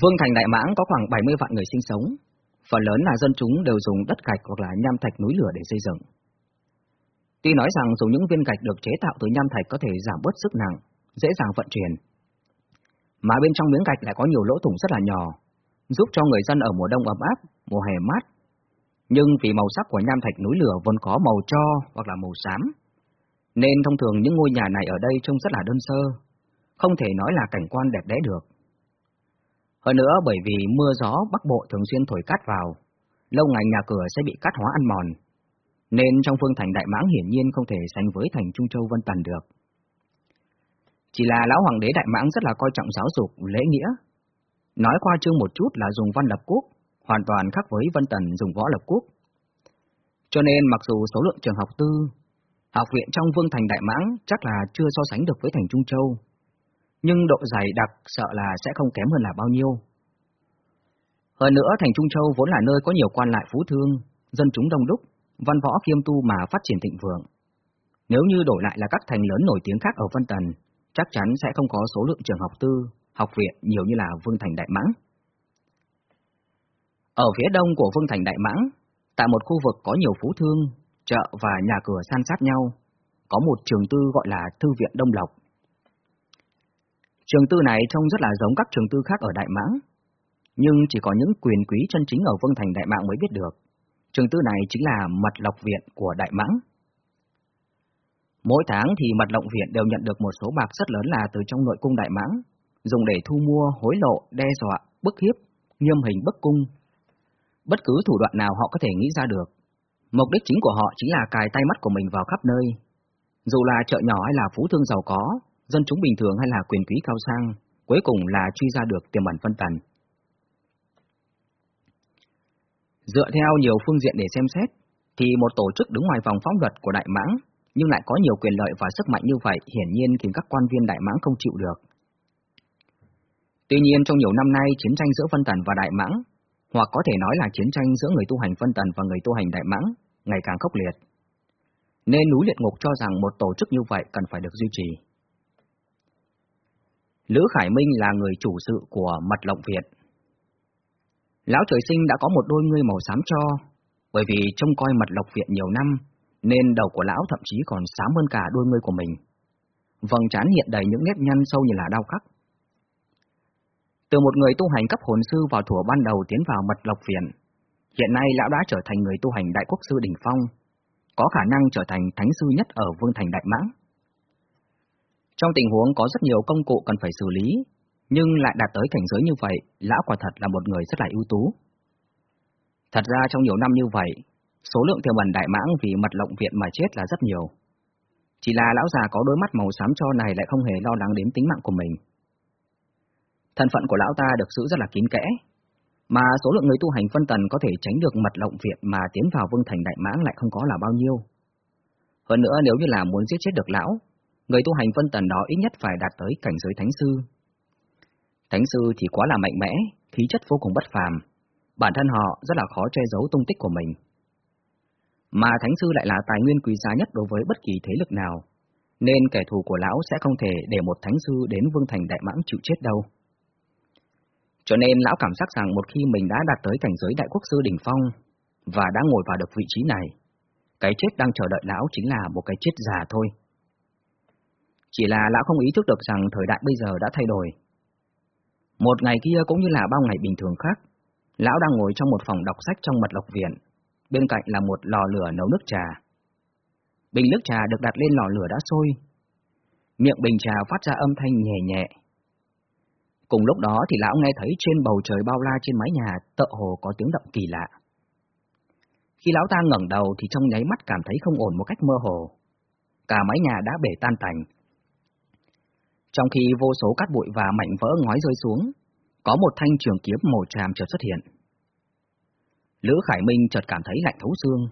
Vương thành Đại Mãng có khoảng 70 vạn người sinh sống, phần lớn là dân chúng đều dùng đất gạch hoặc là nham thạch núi lửa để xây dựng. Tuy nói rằng dùng những viên gạch được chế tạo từ nham thạch có thể giảm bớt sức nặng, dễ dàng vận chuyển, mà bên trong miếng gạch lại có nhiều lỗ thủng rất là nhỏ, giúp cho người dân ở mùa đông ấm áp, mùa hè mát. Nhưng vì màu sắc của nham thạch núi lửa vốn có màu cho hoặc là màu xám, nên thông thường những ngôi nhà này ở đây trông rất là đơn sơ, không thể nói là cảnh quan đẹp đẽ được. Hơn nữa bởi vì mưa gió bắc bộ thường xuyên thổi cát vào, lâu ngày nhà cửa sẽ bị cát hóa ăn mòn, nên trong phương thành Đại Mãng hiển nhiên không thể sánh với thành Trung Châu Vân Tần được. Chỉ là lão hoàng đế Đại Mãng rất là coi trọng giáo dục, lễ nghĩa. Nói qua chương một chút là dùng văn lập quốc, hoàn toàn khác với Vân Tần dùng võ lập quốc. Cho nên mặc dù số lượng trường học tư, học viện trong Vương Thành Đại Mãng chắc là chưa so sánh được với thành Trung Châu, nhưng độ dày đặc sợ là sẽ không kém hơn là bao nhiêu. Hơn nữa, thành Trung Châu vốn là nơi có nhiều quan lại phú thương, dân chúng đông đúc, văn võ kiêm tu mà phát triển thịnh vượng. Nếu như đổi lại là các thành lớn nổi tiếng khác ở Vân Tần, chắc chắn sẽ không có số lượng trường học tư, học viện nhiều như là Vương Thành Đại Mãng. Ở phía đông của Vương Thành Đại Mãng, tại một khu vực có nhiều phú thương, chợ và nhà cửa san sát nhau, có một trường tư gọi là Thư viện Đông Lộc. Trường tư này trông rất là giống các trường tư khác ở Đại Mãng, nhưng chỉ có những quyền quý chân chính ở Vương Thành Đại Mãng mới biết được. Trường tư này chính là mật lọc viện của Đại Mãng. Mỗi tháng thì mật lọc viện đều nhận được một số bạc rất lớn là từ trong nội cung Đại Mãng, dùng để thu mua, hối lộ, đe dọa, bức hiếp, nghiêm hình bức cung. Bất cứ thủ đoạn nào họ có thể nghĩ ra được. Mục đích chính của họ chính là cài tay mắt của mình vào khắp nơi. Dù là chợ nhỏ hay là phú thương giàu có, dân chúng bình thường hay là quyền quý cao sang, cuối cùng là truy ra được tiềm ẩn phân tần. Dựa theo nhiều phương diện để xem xét, thì một tổ chức đứng ngoài vòng pháp luật của Đại Mãng nhưng lại có nhiều quyền lợi và sức mạnh như vậy hiển nhiên khiến các quan viên Đại Mãng không chịu được. Tuy nhiên trong nhiều năm nay chiến tranh giữa Vân Tần và Đại Mãng, hoặc có thể nói là chiến tranh giữa người tu hành Vân Tần và người tu hành Đại Mãng, ngày càng khốc liệt. Nên núi liệt ngục cho rằng một tổ chức như vậy cần phải được duy trì. Lữ Khải Minh là người chủ sự của Mật Lộng Việt. Lão trời sinh đã có một đôi ngươi màu xám cho, bởi vì trông coi Mật Lộc Viện nhiều năm, nên đầu của lão thậm chí còn xám hơn cả đôi ngươi của mình. Vầng trán hiện đầy những nếp nhăn sâu như là đau khắc. Từ một người tu hành cấp hồn sư vào thủa ban đầu tiến vào Mật Lộc Viện, hiện nay lão đã trở thành người tu hành Đại Quốc Sư Đỉnh Phong, có khả năng trở thành Thánh Sư nhất ở Vương Thành Đại Mãng. Trong tình huống có rất nhiều công cụ cần phải xử lý, nhưng lại đạt tới cảnh giới như vậy, lão quả thật là một người rất là ưu tú. Thật ra trong nhiều năm như vậy, số lượng thiều bẩn đại mãng vì mật lộng viện mà chết là rất nhiều. Chỉ là lão già có đôi mắt màu xám cho này lại không hề lo lắng đến tính mạng của mình. Thân phận của lão ta được giữ rất là kín kẽ, mà số lượng người tu hành phân tần có thể tránh được mật lộng viện mà tiến vào vương thành đại mãng lại không có là bao nhiêu. Hơn nữa nếu như là muốn giết chết được lão, người tu hành phân tần đó ít nhất phải đạt tới cảnh giới thánh sư. Thánh sư thì quá là mạnh mẽ, khí chất vô cùng bất phàm, bản thân họ rất là khó che giấu tung tích của mình. Mà thánh sư lại là tài nguyên quý giá nhất đối với bất kỳ thế lực nào, nên kẻ thù của lão sẽ không thể để một thánh sư đến vương thành đại mãng chịu chết đâu. Cho nên lão cảm giác rằng một khi mình đã đạt tới cảnh giới đại quốc sư đỉnh phong và đã ngồi vào được vị trí này, cái chết đang chờ đợi lão chính là một cái chết già thôi. Chỉ là lão không ý thức được rằng thời đại bây giờ đã thay đổi. Một ngày kia cũng như là bao ngày bình thường khác, lão đang ngồi trong một phòng đọc sách trong mật lộc viện, bên cạnh là một lò lửa nấu nước trà. Bình nước trà được đặt lên lò lửa đã sôi. Miệng bình trà phát ra âm thanh nhẹ nhẹ. Cùng lúc đó thì lão nghe thấy trên bầu trời bao la trên mái nhà tợ hồ có tiếng động kỳ lạ. Khi lão ta ngẩng đầu thì trong nháy mắt cảm thấy không ổn một cách mơ hồ. Cả mái nhà đã bể tan tành, trong khi vô số cát bụi và mảnh vỡ ngói rơi xuống, có một thanh trường kiếm màu tràm chợt xuất hiện. Lữ Khải Minh chợt cảm thấy lạnh thấu xương.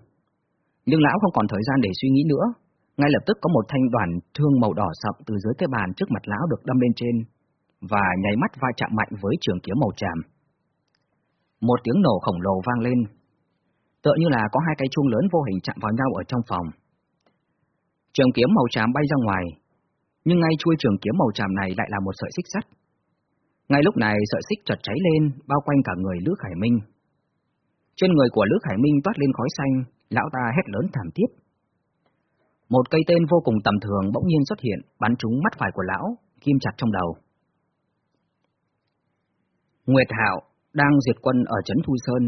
Nhưng lão không còn thời gian để suy nghĩ nữa, ngay lập tức có một thanh đoàn thương màu đỏ sậm từ dưới cái bàn trước mặt lão được đâm lên trên, và nháy mắt va chạm mạnh với trường kiếm màu tràm. Một tiếng nổ khổng lồ vang lên, tựa như là có hai cây chuông lớn vô hình chạm vào nhau ở trong phòng. Trường kiếm màu tràm bay ra ngoài, nhưng ngay chuôi trường kiếm màu tràm này lại là một sợi xích sắt. Ngay lúc này sợi xích chợt cháy lên, bao quanh cả người Lữ Khải Minh. Trên người của Lữ Khải Minh toát lên khói xanh, lão ta hét lớn thảm thiết. Một cây tên vô cùng tầm thường bỗng nhiên xuất hiện, bắn trúng mắt phải của lão, kim chặt trong đầu. Nguyệt Hạo đang diệt quân ở Trấn Thu Sơn.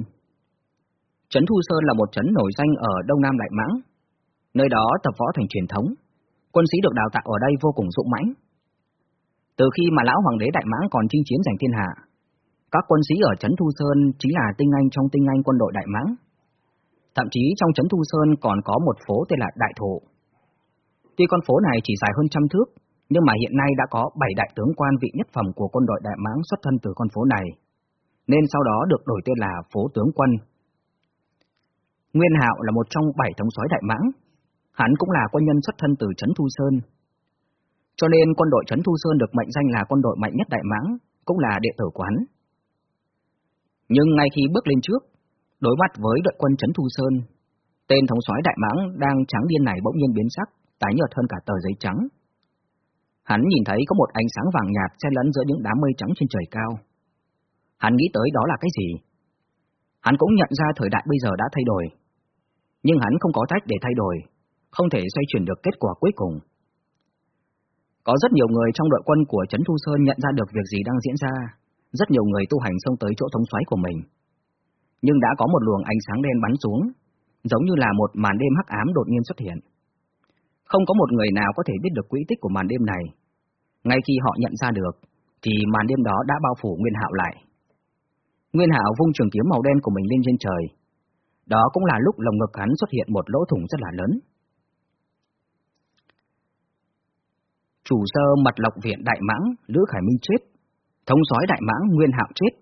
Trấn Thu Sơn là một trấn nổi danh ở Đông Nam Đại Mãng. Nơi đó tập võ thành truyền thống, quân sĩ được đào tạo ở đây vô cùng dũng mãnh. Từ khi mà lão hoàng đế Đại Mãng còn chinh chiến giành thiên hạ, các quân sĩ ở Trấn Thu Sơn chính là tinh anh trong tinh anh quân đội Đại Mãng. Thậm chí trong Trấn Thu Sơn còn có một phố tên là Đại Thổ. Tuy con phố này chỉ dài hơn trăm thước, nhưng mà hiện nay đã có bảy đại tướng quan vị nhất phẩm của quân đội Đại Mãng xuất thân từ con phố này, nên sau đó được đổi tên là phố tướng quân. Nguyên Hạo là một trong bảy thống soái Đại Mãng, hắn cũng là quân nhân xuất thân từ Trấn Thu Sơn. Cho nên quân đội Trấn Thu Sơn được mệnh danh là quân đội mạnh nhất Đại Mãng, cũng là đệ tử của hắn. Nhưng ngay khi bước lên trước, đối mặt với đội quân Trấn Thu Sơn, tên thống soái Đại Mãng đang trắng điên này bỗng nhiên biến sắc, tái nhợt hơn cả tờ giấy trắng. Hắn nhìn thấy có một ánh sáng vàng nhạt xen lẫn giữa những đám mây trắng trên trời cao. Hắn nghĩ tới đó là cái gì? Hắn cũng nhận ra thời đại bây giờ đã thay đổi. Nhưng hắn không có cách để thay đổi, không thể xoay chuyển được kết quả cuối cùng. Có rất nhiều người trong đội quân của Trấn Thu Sơn nhận ra được việc gì đang diễn ra, rất nhiều người tu hành xông tới chỗ thống xoáy của mình. Nhưng đã có một luồng ánh sáng đen bắn xuống, giống như là một màn đêm hắc ám đột nhiên xuất hiện. Không có một người nào có thể biết được quỹ tích của màn đêm này. Ngay khi họ nhận ra được, thì màn đêm đó đã bao phủ Nguyên Hạo lại. Nguyên Hạo vung trường kiếm màu đen của mình lên trên trời. Đó cũng là lúc lồng ngực hắn xuất hiện một lỗ thủng rất là lớn. Chủ sơ mật lộc viện Đại Mãng, Lữ Khải Minh chết. Thống soái Đại Mãng, Nguyên Hạo chết.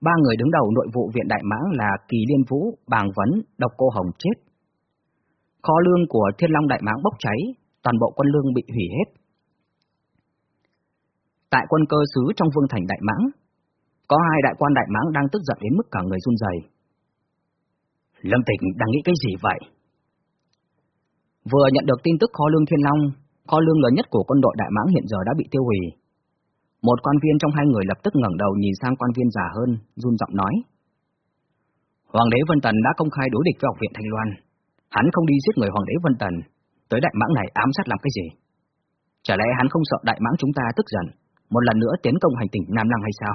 Ba người đứng đầu nội vụ viện Đại Mãng là Kỳ Liên Vũ, Bàng Vấn, Độc Cô Hồng chết. Kho lương của Thiên Long Đại Mãng bốc cháy, toàn bộ quân lương bị hủy hết. Tại quân cơ sứ trong vương thành Đại Mãng, có hai đại quan Đại Mãng đang tức giận đến mức cả người run rẩy. Lâm Tịch đang nghĩ cái gì vậy? Vừa nhận được tin tức kho lương Thiên Long, kho lương lớn nhất của quân đội Đại Mãng hiện giờ đã bị tiêu hủy. Một quan viên trong hai người lập tức ngẩng đầu nhìn sang quan viên già hơn, run giọng nói. Hoàng đế Vân Tần đã công khai đối địch với học viện Thanh Loan. Hắn không đi giết người Hoàng đế Vân Tần, tới Đại Mãng này ám sát làm cái gì? Chả lẽ hắn không sợ Đại Mãng chúng ta tức giận, một lần nữa tiến công hành tỉnh Nam Lăng hay sao?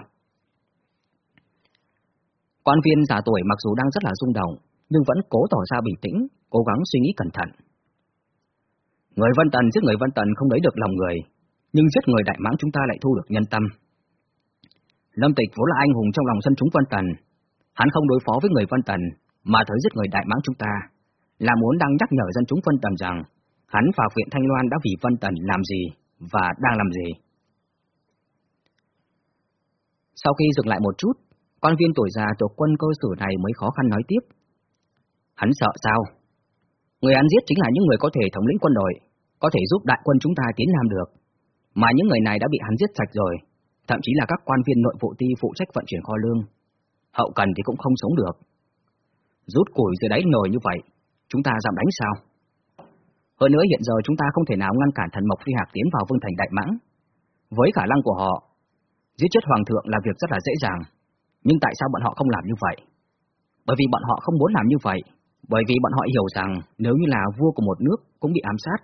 Quan viên già tuổi mặc dù đang rất là rung động, nhưng vẫn cố tỏ ra bình tĩnh, cố gắng suy nghĩ cẩn thận. Người văn Tần giết người văn Tần không lấy được lòng người, nhưng giết người đại mãng chúng ta lại thu được nhân tâm. Lâm Tịch vốn là anh hùng trong lòng dân chúng văn Tần, hắn không đối phó với người văn Tần, mà tới giết người đại mãng chúng ta, là muốn đang nhắc nhở dân chúng văn Tần rằng hắn và viện Thanh Loan đã vì văn Tần làm gì và đang làm gì. Sau khi dừng lại một chút, quan viên tuổi già thuộc quân cơ sử này mới khó khăn nói tiếp. Hắn sợ sao? Người án giết chính là những người có thể thống lĩnh quân đội, có thể giúp đại quân chúng ta tiến làm được. Mà những người này đã bị hắn giết sạch rồi, thậm chí là các quan viên nội vụ ti phụ trách vận chuyển kho lương. Hậu cần thì cũng không sống được. Rút củi dưới đáy nồi như vậy, chúng ta dám đánh sao? Hơn nữa hiện giờ chúng ta không thể nào ngăn cản thần Mộc Phi Hạc tiến vào vương thành Đại Mãng. Với khả năng của họ, giết chết hoàng thượng là việc rất là dễ dàng, nhưng tại sao bọn họ không làm như vậy? Bởi vì bọn họ không muốn làm như vậy, bởi vì bọn họ hiểu rằng nếu như là vua của một nước cũng bị ám sát,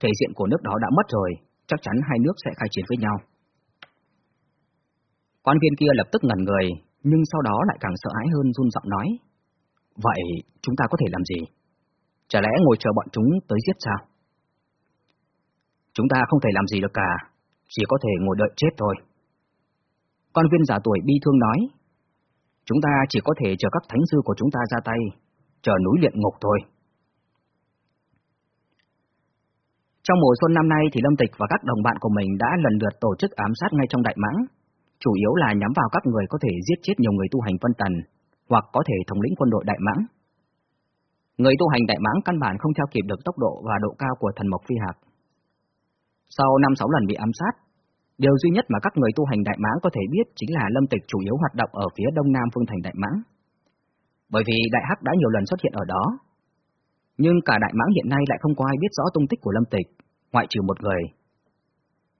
thể diện của nước đó đã mất rồi, chắc chắn hai nước sẽ khai chiến với nhau. Quan viên kia lập tức ngẩn người, nhưng sau đó lại càng sợ hãi hơn run giọng nói. Vậy chúng ta có thể làm gì? Chả lẽ ngồi chờ bọn chúng tới giết sao? Chúng ta không thể làm gì được cả, chỉ có thể ngồi đợi chết thôi. Quan viên giả tuổi bi thương nói, chúng ta chỉ có thể chờ các thánh sư của chúng ta ra tay, chờ núi luyện ngục thôi. Trong mùa xuân năm nay thì Lâm Tịch và các đồng bạn của mình đã lần lượt tổ chức ám sát ngay trong Đại Mãng, chủ yếu là nhắm vào các người có thể giết chết nhiều người tu hành phân tần, hoặc có thể thống lĩnh quân đội Đại Mãng. Người tu hành Đại Mãng căn bản không theo kịp được tốc độ và độ cao của thần Mộc Phi Hạc. Sau 5-6 lần bị ám sát, điều duy nhất mà các người tu hành Đại Mãng có thể biết chính là Lâm Tịch chủ yếu hoạt động ở phía đông nam phương thành Đại Mãng. Bởi vì Đại Hắc đã nhiều lần xuất hiện ở đó, nhưng cả Đại Mãng hiện nay lại không có ai biết rõ tung tích của Lâm Tịch, ngoại trừ một người.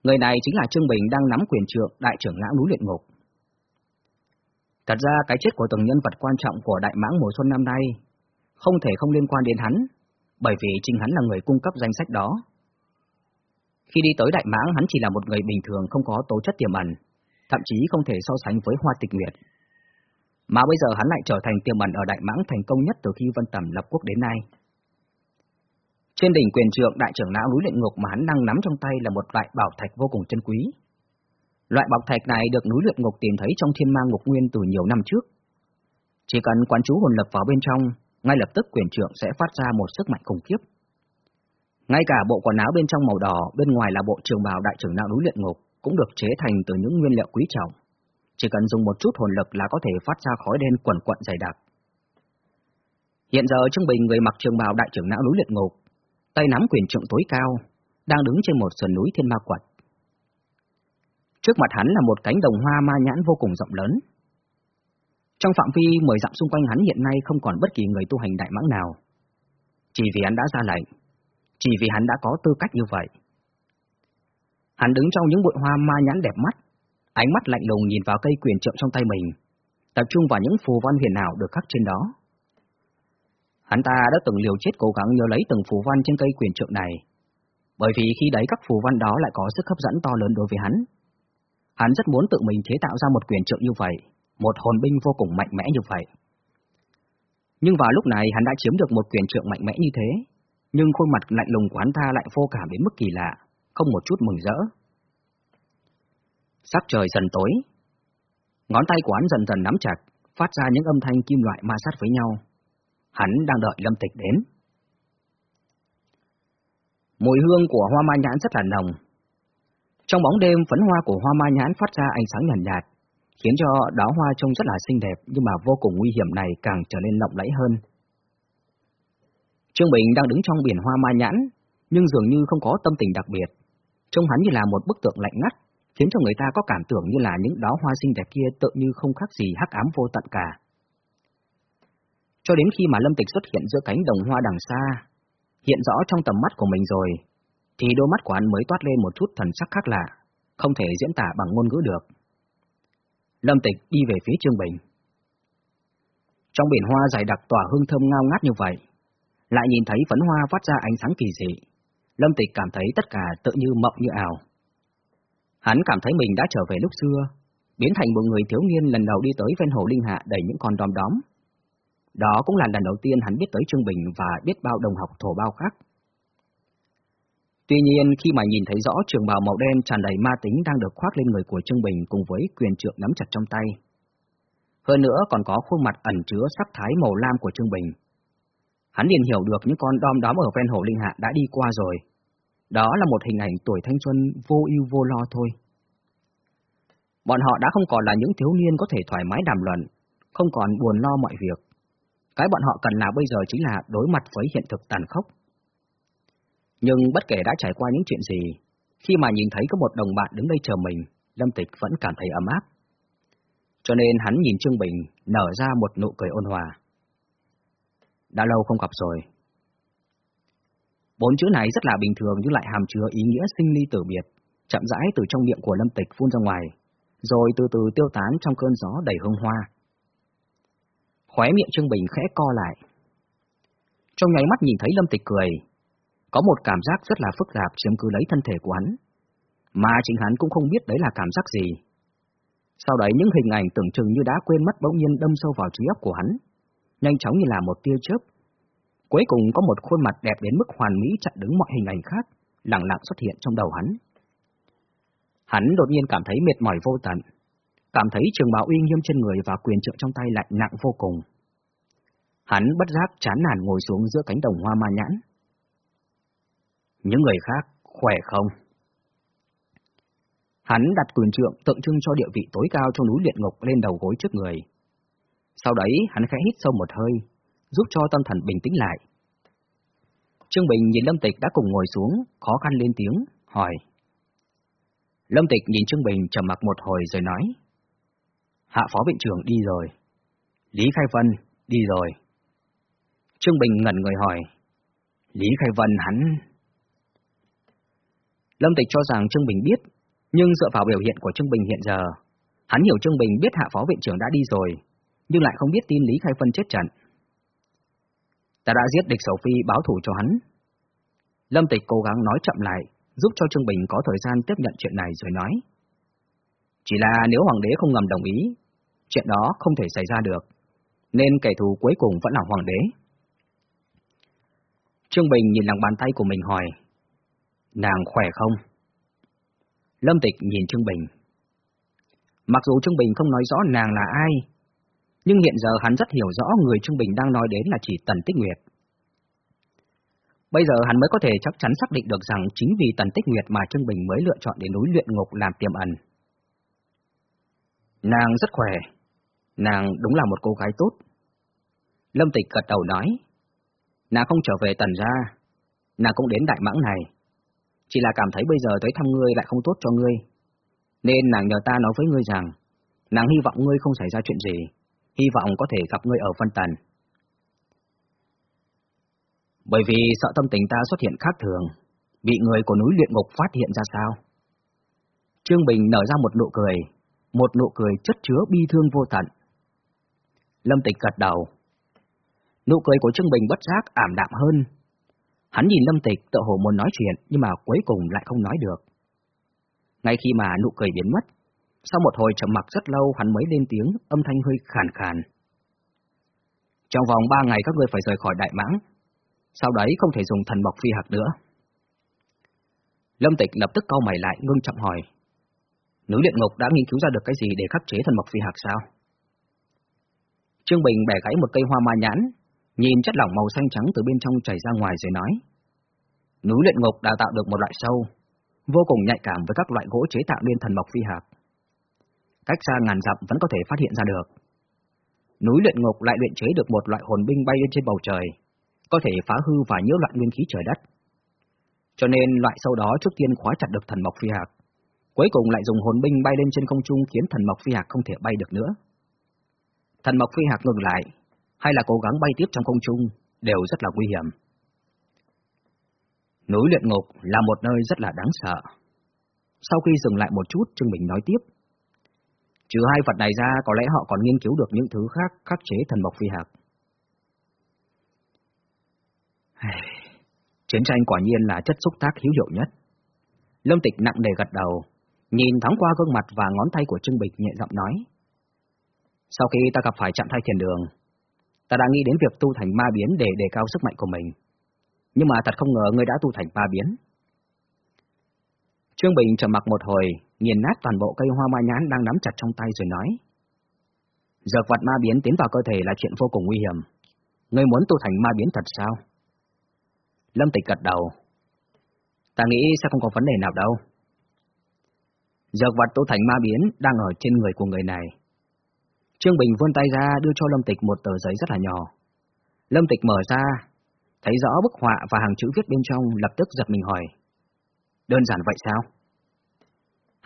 Người này chính là Trương Bình đang nắm quyền trượng đại trưởng lão núi luyện ngục. Thật ra cái chết của từng nhân vật quan trọng của Đại Mãng mùa xuân năm nay không thể không liên quan đến hắn, bởi vì chính hắn là người cung cấp danh sách đó. Khi đi tới Đại Mãng hắn chỉ là một người bình thường không có tố chất tiềm ẩn, thậm chí không thể so sánh với Hoa Tịch Nguyệt. Mà bây giờ hắn lại trở thành tiềm ẩn ở Đại Mãng thành công nhất từ khi Vân Tầm lập quốc đến nay. Trên đỉnh quyền trượng đại trưởng lão núi luyện ngục mà hắn đang nắm trong tay là một loại bảo thạch vô cùng chân quý. Loại bảo thạch này được núi luyện ngục tìm thấy trong thiên ma ngục nguyên từ nhiều năm trước. Chỉ cần quán chú hồn lập vào bên trong, ngay lập tức quyền trượng sẽ phát ra một sức mạnh khủng khiếp. Ngay cả bộ quần áo bên trong màu đỏ, bên ngoài là bộ trường bào đại trưởng lão núi luyện ngục, cũng được chế thành từ những nguyên liệu quý trọng. Chỉ cần dùng một chút hồn lực là có thể phát ra khói đen quẩn quận dày đặc. Hiện giờ Trương Bình người mặc trường bào đại trưởng não núi luyện ngục, tay nắm quyền trượng tối cao, đang đứng trên một sườn núi thiên ma quật. Trước mặt hắn là một cánh đồng hoa ma nhãn vô cùng rộng lớn. Trong phạm vi mười dặm xung quanh hắn hiện nay không còn bất kỳ người tu hành đại mãng nào. Chỉ vì hắn đã ra lệnh, chỉ vì hắn đã có tư cách như vậy. Hắn đứng trong những bụi hoa ma nhãn đẹp mắt, ánh mắt lạnh lùng nhìn vào cây quyền trượng trong tay mình, tập trung vào những phù văn huyền ảo được khắc trên đó. Hắn ta đã từng liều chết cố gắng nhớ lấy từng phù văn trên cây quyền trượng này, bởi vì khi đấy các phù văn đó lại có sức hấp dẫn to lớn đối với hắn. Hắn rất muốn tự mình chế tạo ra một quyền trượng như vậy, một hồn binh vô cùng mạnh mẽ như vậy. Nhưng vào lúc này hắn đã chiếm được một quyền trượng mạnh mẽ như thế, nhưng khuôn mặt lạnh lùng của hắn ta lại vô cảm đến mức kỳ lạ, không một chút mừng rỡ. Sắp trời dần tối, ngón tay của hắn dần dần nắm chặt, phát ra những âm thanh kim loại ma sát với nhau. Hắn đang đợi Lâm Tịch đến. Mùi hương của hoa ma nhãn rất là nồng. Trong bóng đêm, phấn hoa của hoa ma nhãn phát ra ánh sáng nhàn nhạt, nhạt, khiến cho đóa hoa trông rất là xinh đẹp nhưng mà vô cùng nguy hiểm này càng trở nên lộng lẫy hơn. Trương Bình đang đứng trong biển hoa ma nhãn, nhưng dường như không có tâm tình đặc biệt. Trông hắn như là một bức tượng lạnh ngắt, khiến cho người ta có cảm tưởng như là những đóa hoa xinh đẹp kia tự như không khác gì hắc ám vô tận cả. Cho đến khi mà Lâm Tịch xuất hiện giữa cánh đồng hoa đằng xa, hiện rõ trong tầm mắt của mình rồi, thì đôi mắt của hắn mới toát lên một chút thần sắc khác lạ, không thể diễn tả bằng ngôn ngữ được. Lâm Tịch đi về phía Trương Bình. Trong biển hoa dài đặc tỏa hương thơm ngao ngát như vậy, lại nhìn thấy phấn hoa phát ra ánh sáng kỳ dị, Lâm Tịch cảm thấy tất cả tự như mộng như ảo. Hắn cảm thấy mình đã trở về lúc xưa, biến thành một người thiếu niên lần đầu đi tới ven hồ Linh Hạ đầy những con đom đóm. Đó cũng là lần đầu tiên hắn biết tới Trương Bình và biết bao đồng học thổ bao khác. Tuy nhiên, khi mà nhìn thấy rõ trường bào màu đen tràn đầy ma tính đang được khoác lên người của Trương Bình cùng với quyền trượng nắm chặt trong tay. Hơn nữa còn có khuôn mặt ẩn chứa sắc thái màu lam của Trương Bình. Hắn liền hiểu được những con đom đóm ở ven hồ Linh Hạ đã đi qua rồi. Đó là một hình ảnh tuổi thanh xuân vô ưu vô lo thôi. Bọn họ đã không còn là những thiếu niên có thể thoải mái đàm luận, không còn buồn lo mọi việc. Cái bọn họ cần làm bây giờ chính là đối mặt với hiện thực tàn khốc. Nhưng bất kể đã trải qua những chuyện gì, khi mà nhìn thấy có một đồng bạn đứng đây chờ mình, Lâm Tịch vẫn cảm thấy ấm áp. Cho nên hắn nhìn Trương Bình nở ra một nụ cười ôn hòa. Đã lâu không gặp rồi. Bốn chữ này rất là bình thường nhưng lại hàm chứa ý nghĩa sinh ly tử biệt, chậm rãi từ trong miệng của Lâm Tịch phun ra ngoài, rồi từ từ tiêu tán trong cơn gió đầy hương hoa. Khóe miệng Trương Bình khẽ co lại. Trong nháy mắt nhìn thấy Lâm Tịch cười, có một cảm giác rất là phức tạp chiếm cứ lấy thân thể của hắn, mà chính hắn cũng không biết đấy là cảm giác gì. Sau đấy những hình ảnh tưởng chừng như đã quên mất bỗng nhiên đâm sâu vào trí óc của hắn, nhanh chóng như là một tia chớp. Cuối cùng có một khuôn mặt đẹp đến mức hoàn mỹ chặn đứng mọi hình ảnh khác, lặng lặng xuất hiện trong đầu hắn. Hắn đột nhiên cảm thấy mệt mỏi vô tận, cảm thấy trường bào uy nghiêm trên người và quyền trượng trong tay lại nặng vô cùng. Hắn bất giác chán nản ngồi xuống giữa cánh đồng hoa ma nhãn. Những người khác khỏe không? Hắn đặt quyền trượng tượng trưng cho địa vị tối cao trong núi luyện ngục lên đầu gối trước người. Sau đấy hắn khẽ hít sâu một hơi, giúp cho tâm thần bình tĩnh lại. Trương Bình nhìn Lâm Tịch đã cùng ngồi xuống, khó khăn lên tiếng, hỏi. Lâm Tịch nhìn Trương Bình trầm mặc một hồi rồi nói. Hạ phó viện trưởng đi rồi. Lý Khai Vân đi rồi. Trương Bình ngẩn người hỏi. Lý Khai Vân hắn... Lâm Tịch cho rằng Trương Bình biết, nhưng dựa vào biểu hiện của Trương Bình hiện giờ, hắn hiểu Trương Bình biết hạ phó viện trưởng đã đi rồi, nhưng lại không biết tin Lý Khai Vân chết trận. Ta đã giết địch sầu phi báo thù cho hắn. Lâm Tịch cố gắng nói chậm lại, giúp cho Trương Bình có thời gian tiếp nhận chuyện này rồi nói. Chỉ là nếu hoàng đế không ngầm đồng ý, chuyện đó không thể xảy ra được, nên kẻ thù cuối cùng vẫn là hoàng đế. Trương Bình nhìn lòng bàn tay của mình hỏi, nàng khỏe không? Lâm Tịch nhìn Trương Bình. Mặc dù Trương Bình không nói rõ nàng là ai, nhưng hiện giờ hắn rất hiểu rõ người trung Bình đang nói đến là chỉ Tần Tích Nguyệt. Bây giờ hắn mới có thể chắc chắn xác định được rằng chính vì Tần Tích Nguyệt mà Trương Bình mới lựa chọn đến núi luyện ngục làm tiềm ẩn. Nàng rất khỏe, nàng đúng là một cô gái tốt. Lâm Tịch gật đầu nói, nàng không trở về Tần ra, nàng cũng đến Đại Mãng này. Chỉ là cảm thấy bây giờ tới thăm ngươi lại không tốt cho ngươi. Nên nàng nhờ ta nói với ngươi rằng, nàng hy vọng ngươi không xảy ra chuyện gì, hy vọng có thể gặp ngươi ở phân tần. Bởi vì sợ tâm tình ta xuất hiện khác thường, bị người của núi luyện ngục phát hiện ra sao? Trương Bình nở ra một nụ cười, một nụ cười chất chứa bi thương vô tận. Lâm Tịch gật đầu. Nụ cười của Trương Bình bất giác ảm đạm hơn. Hắn nhìn Lâm Tịch tự hồ muốn nói chuyện nhưng mà cuối cùng lại không nói được. Ngay khi mà nụ cười biến mất, sau một hồi trầm mặc rất lâu hắn mới lên tiếng, âm thanh hơi khàn khàn. Trong vòng ba ngày các ngươi phải rời khỏi Đại Mãng, sau đấy không thể dùng thần mộc phi hạc nữa. Lâm Tịch lập tức cau mày lại ngưng trọng hỏi. nữ luyện ngục đã nghiên cứu ra được cái gì để khắc chế thần mộc phi hạc sao? Trương Bình bẻ gãy một cây hoa ma nhãn, nhìn chất lỏng màu xanh trắng từ bên trong chảy ra ngoài rồi nói. Núi luyện ngục đã tạo được một loại sâu, vô cùng nhạy cảm với các loại gỗ chế tạo nên thần mộc phi hạc. Cách xa ngàn dặm vẫn có thể phát hiện ra được. Núi luyện ngục lại luyện chế được một loại hồn binh bay lên trên bầu trời, có thể phá hư và nhiễu loạn nguyên khí trời đất. Cho nên loại sâu đó trước tiên khóa chặt được thần mộc phi hạc, cuối cùng lại dùng hồn binh bay lên trên không trung khiến thần mộc phi hạc không thể bay được nữa. Thần mộc phi hạc ngừng lại, hay là cố gắng bay tiếp trong không trung, đều rất là nguy hiểm. Núi luyện ngục là một nơi rất là đáng sợ. Sau khi dừng lại một chút, Trương Bình nói tiếp. Trừ hai vật này ra, có lẽ họ còn nghiên cứu được những thứ khác khắc chế thần mộc phi hạc. Chiến tranh quả nhiên là chất xúc tác hữu hiệu nhất. Lâm Tịch nặng nề gật đầu, nhìn thoáng qua gương mặt và ngón tay của Trương Bịch nhẹ giọng nói. Sau khi ta gặp phải chạm thai thiền đường, ta đã nghĩ đến việc tu thành ma biến để đề cao sức mạnh của mình. Nhưng mà thật không ngờ ngươi đã tu thành ma biến. Trương Bình trầm mặc một hồi, nghiền nát toàn bộ cây hoa mai nhãn đang nắm chặt trong tay rồi nói. Dược vật ma biến tiến vào cơ thể là chuyện vô cùng nguy hiểm. Ngươi muốn tu thành ma biến thật sao? Lâm Tịch gật đầu. Ta nghĩ sẽ không có vấn đề nào đâu. Dược vật tu thành ma biến đang ở trên người của người này. Trương Bình vươn tay ra đưa cho Lâm Tịch một tờ giấy rất là nhỏ. Lâm Tịch mở ra, thấy rõ bức họa và hàng chữ viết bên trong lập tức giật mình hỏi. Đơn giản vậy sao?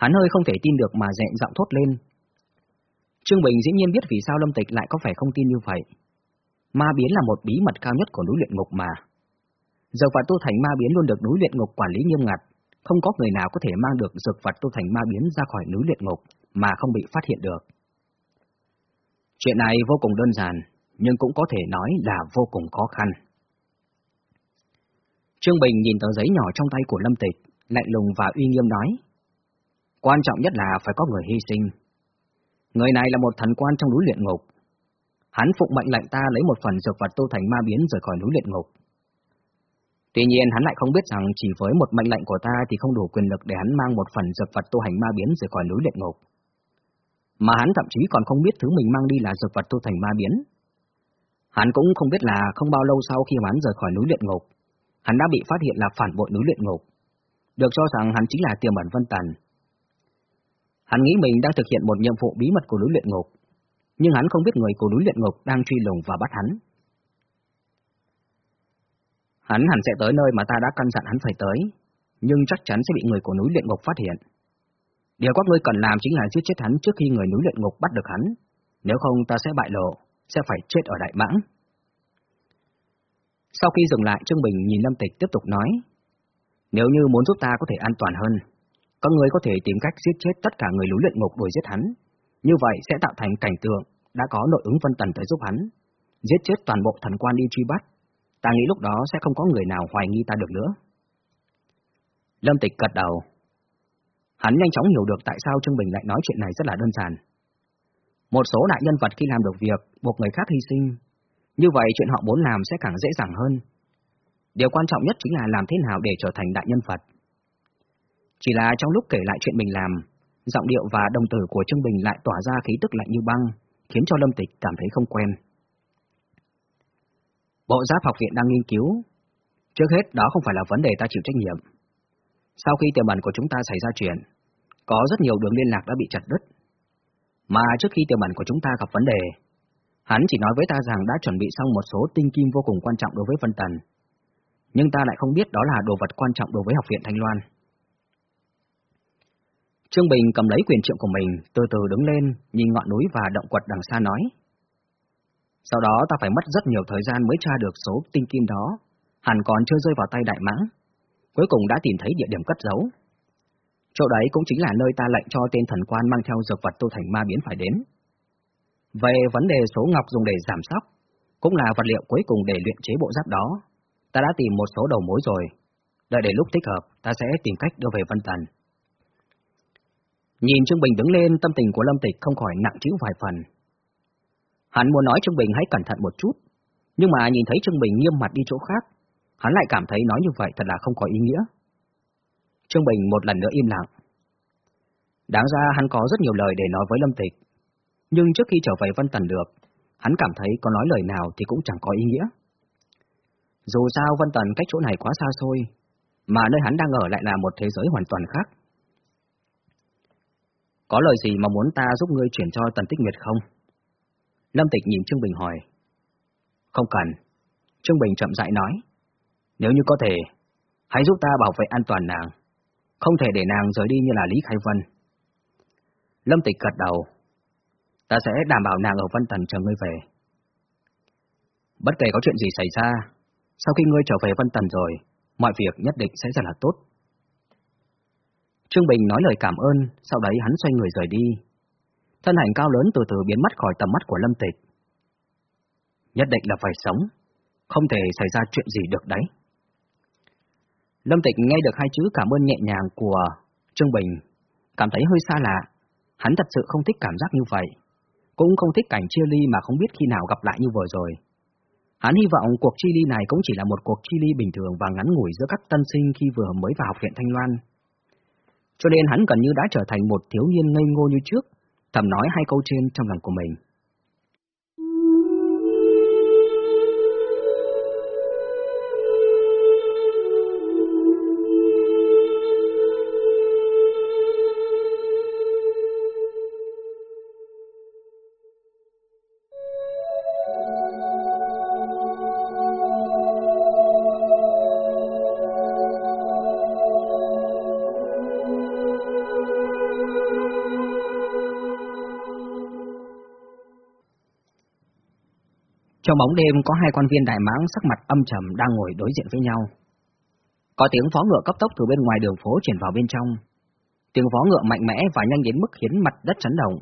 Hắn hơi không thể tin được mà dẹn giọng thốt lên. Trương Bình dĩ nhiên biết vì sao Lâm Tịch lại có vẻ không tin như vậy. Ma biến là một bí mật cao nhất của núi luyện ngục mà. Dược vật tu thành ma biến luôn được núi luyện ngục quản lý nghiêm ngặt, không có người nào có thể mang được dược vật tu thành ma biến ra khỏi núi luyện ngục mà không bị phát hiện được. Chuyện này vô cùng đơn giản, nhưng cũng có thể nói là vô cùng khó khăn. Trương Bình nhìn tờ giấy nhỏ trong tay của Lâm Tịch, lạnh lùng và uy nghiêm nói. Quan trọng nhất là phải có người hy sinh. Người này là một thần quan trong núi luyện ngục. Hắn phụng mệnh lệnh ta lấy một phần dược vật tu thành ma biến rời khỏi núi luyện ngục. Tuy nhiên hắn lại không biết rằng chỉ với một mệnh lệnh của ta thì không đủ quyền lực để hắn mang một phần dược vật tu hành ma biến rời khỏi núi luyện ngục. Mà hắn thậm chí còn không biết thứ mình mang đi là dược vật tu thành ma biến. Hắn cũng không biết là không bao lâu sau khi hắn rời khỏi núi luyện ngục, hắn đã bị phát hiện là phản bội núi luyện ngục. Được cho rằng hắn chính là tiềm ẩn vân tần. Hắn nghĩ mình đang thực hiện một nhiệm vụ bí mật của núi luyện ngục, nhưng hắn không biết người của núi luyện ngục đang truy lùng và bắt hắn. Hắn hẳn sẽ tới nơi mà ta đã căn dặn hắn phải tới, nhưng chắc chắn sẽ bị người của núi luyện ngục phát hiện. Điều các ngươi cần làm chính là giết chết hắn trước khi người núi luyện ngục bắt được hắn, nếu không ta sẽ bại lộ, sẽ phải chết ở Đại Mãng. Sau khi dừng lại, Trương Bình nhìn Lâm Tịch tiếp tục nói, Nếu như muốn giúp ta có thể an toàn hơn, các người có thể tìm cách giết chết tất cả người lũ luyện ngục đuổi giết hắn. Như vậy sẽ tạo thành cảnh tượng đã có nội ứng vân tần tới giúp hắn, giết chết toàn bộ thần quan đi truy bắt. Ta nghĩ lúc đó sẽ không có người nào hoài nghi ta được nữa. Lâm Tịch gật đầu. Hắn nhanh chóng hiểu được tại sao Trương Bình lại nói chuyện này rất là đơn giản. Một số đại nhân vật khi làm được việc buộc người khác hy sinh, như vậy chuyện họ muốn làm sẽ càng dễ dàng hơn. Điều quan trọng nhất chính là làm thế nào để trở thành đại nhân vật. Chỉ là trong lúc kể lại chuyện mình làm, giọng điệu và đồng tử của Trương Bình lại tỏa ra khí tức lạnh như băng, khiến cho Lâm Tịch cảm thấy không quen. Bộ giáp học viện đang nghiên cứu. Trước hết đó không phải là vấn đề ta chịu trách nhiệm. Sau khi tiềm ẩn của chúng ta xảy ra chuyện, có rất nhiều đường liên lạc đã bị chặt đứt. Mà trước khi tiềm ẩn của chúng ta gặp vấn đề, hắn chỉ nói với ta rằng đã chuẩn bị xong một số tinh kim vô cùng quan trọng đối với Vân Tần. Nhưng ta lại không biết đó là đồ vật quan trọng đối với học viện Thanh Loan. Trương Bình cầm lấy quyền trượng của mình, từ từ đứng lên, nhìn ngọn núi và động quật đằng xa nói. Sau đó ta phải mất rất nhiều thời gian mới tra được số tinh kim đó, hẳn còn chưa rơi vào tay đại mãng. Cuối cùng đã tìm thấy địa điểm cất giấu. Chỗ đấy cũng chính là nơi ta lệnh cho tên thần quan mang theo dược vật tu thành ma biến phải đến. Về vấn đề số ngọc dùng để giảm sóc, cũng là vật liệu cuối cùng để luyện chế bộ giáp đó. Ta đã tìm một số đầu mối rồi. Đợi đến lúc thích hợp, ta sẽ tìm cách đưa về Vân Tần. Nhìn Trương Bình đứng lên, tâm tình của Lâm Tịch không khỏi nặng trĩu vài phần. Hắn muốn nói Trương Bình hãy cẩn thận một chút, nhưng mà nhìn thấy Trương Bình nghiêm mặt đi chỗ khác, hắn lại cảm thấy nói như vậy thật là không có ý nghĩa. Trương Bình một lần nữa im lặng. Đáng ra hắn có rất nhiều lời để nói với Lâm Tịch, nhưng trước khi trở về Vân Tần được, hắn cảm thấy có nói lời nào thì cũng chẳng có ý nghĩa. Dù sao Vân Tần cách chỗ này quá xa xôi, mà nơi hắn đang ở lại là một thế giới hoàn toàn khác. Có lời gì mà muốn ta giúp ngươi chuyển cho Tần Tích Nguyệt không? Lâm Tịch nhìn Trương Bình hỏi. Không cần. Trương Bình chậm rãi nói. Nếu như có thể, hãy giúp ta bảo vệ an toàn nàng. Không thể để nàng rời đi như là Lý Khai Vân. Lâm Tịch gật đầu. Ta sẽ đảm bảo nàng ở Vân Tần chờ ngươi về. Bất kể có chuyện gì xảy ra, sau khi ngươi trở về Vân Tần rồi, mọi việc nhất định sẽ rất là tốt. Trương Bình nói lời cảm ơn, sau đấy hắn xoay người rời đi. Thân ảnh cao lớn từ từ biến mất khỏi tầm mắt của Lâm Tịch. Nhất định là phải sống, không thể xảy ra chuyện gì được đấy. Lâm Tịch nghe được hai chữ cảm ơn nhẹ nhàng của Trương Bình, cảm thấy hơi xa lạ. Hắn thật sự không thích cảm giác như vậy, cũng không thích cảnh chia ly mà không biết khi nào gặp lại như vừa rồi. Hắn hy vọng cuộc chia ly này cũng chỉ là một cuộc chia ly bình thường và ngắn ngủi giữa các tân sinh khi vừa mới vào học viện Thanh Loan. Cho nên hắn gần như đã trở thành một thiếu niên ngây ngô như trước, thầm nói hai câu trên trong lòng của mình. Trong bóng đêm có hai quan viên đại mãng sắc mặt âm trầm đang ngồi đối diện với nhau. Có tiếng phó ngựa cấp tốc từ bên ngoài đường phố chuyển vào bên trong. Tiếng phó ngựa mạnh mẽ và nhanh đến mức khiến mặt đất chấn động,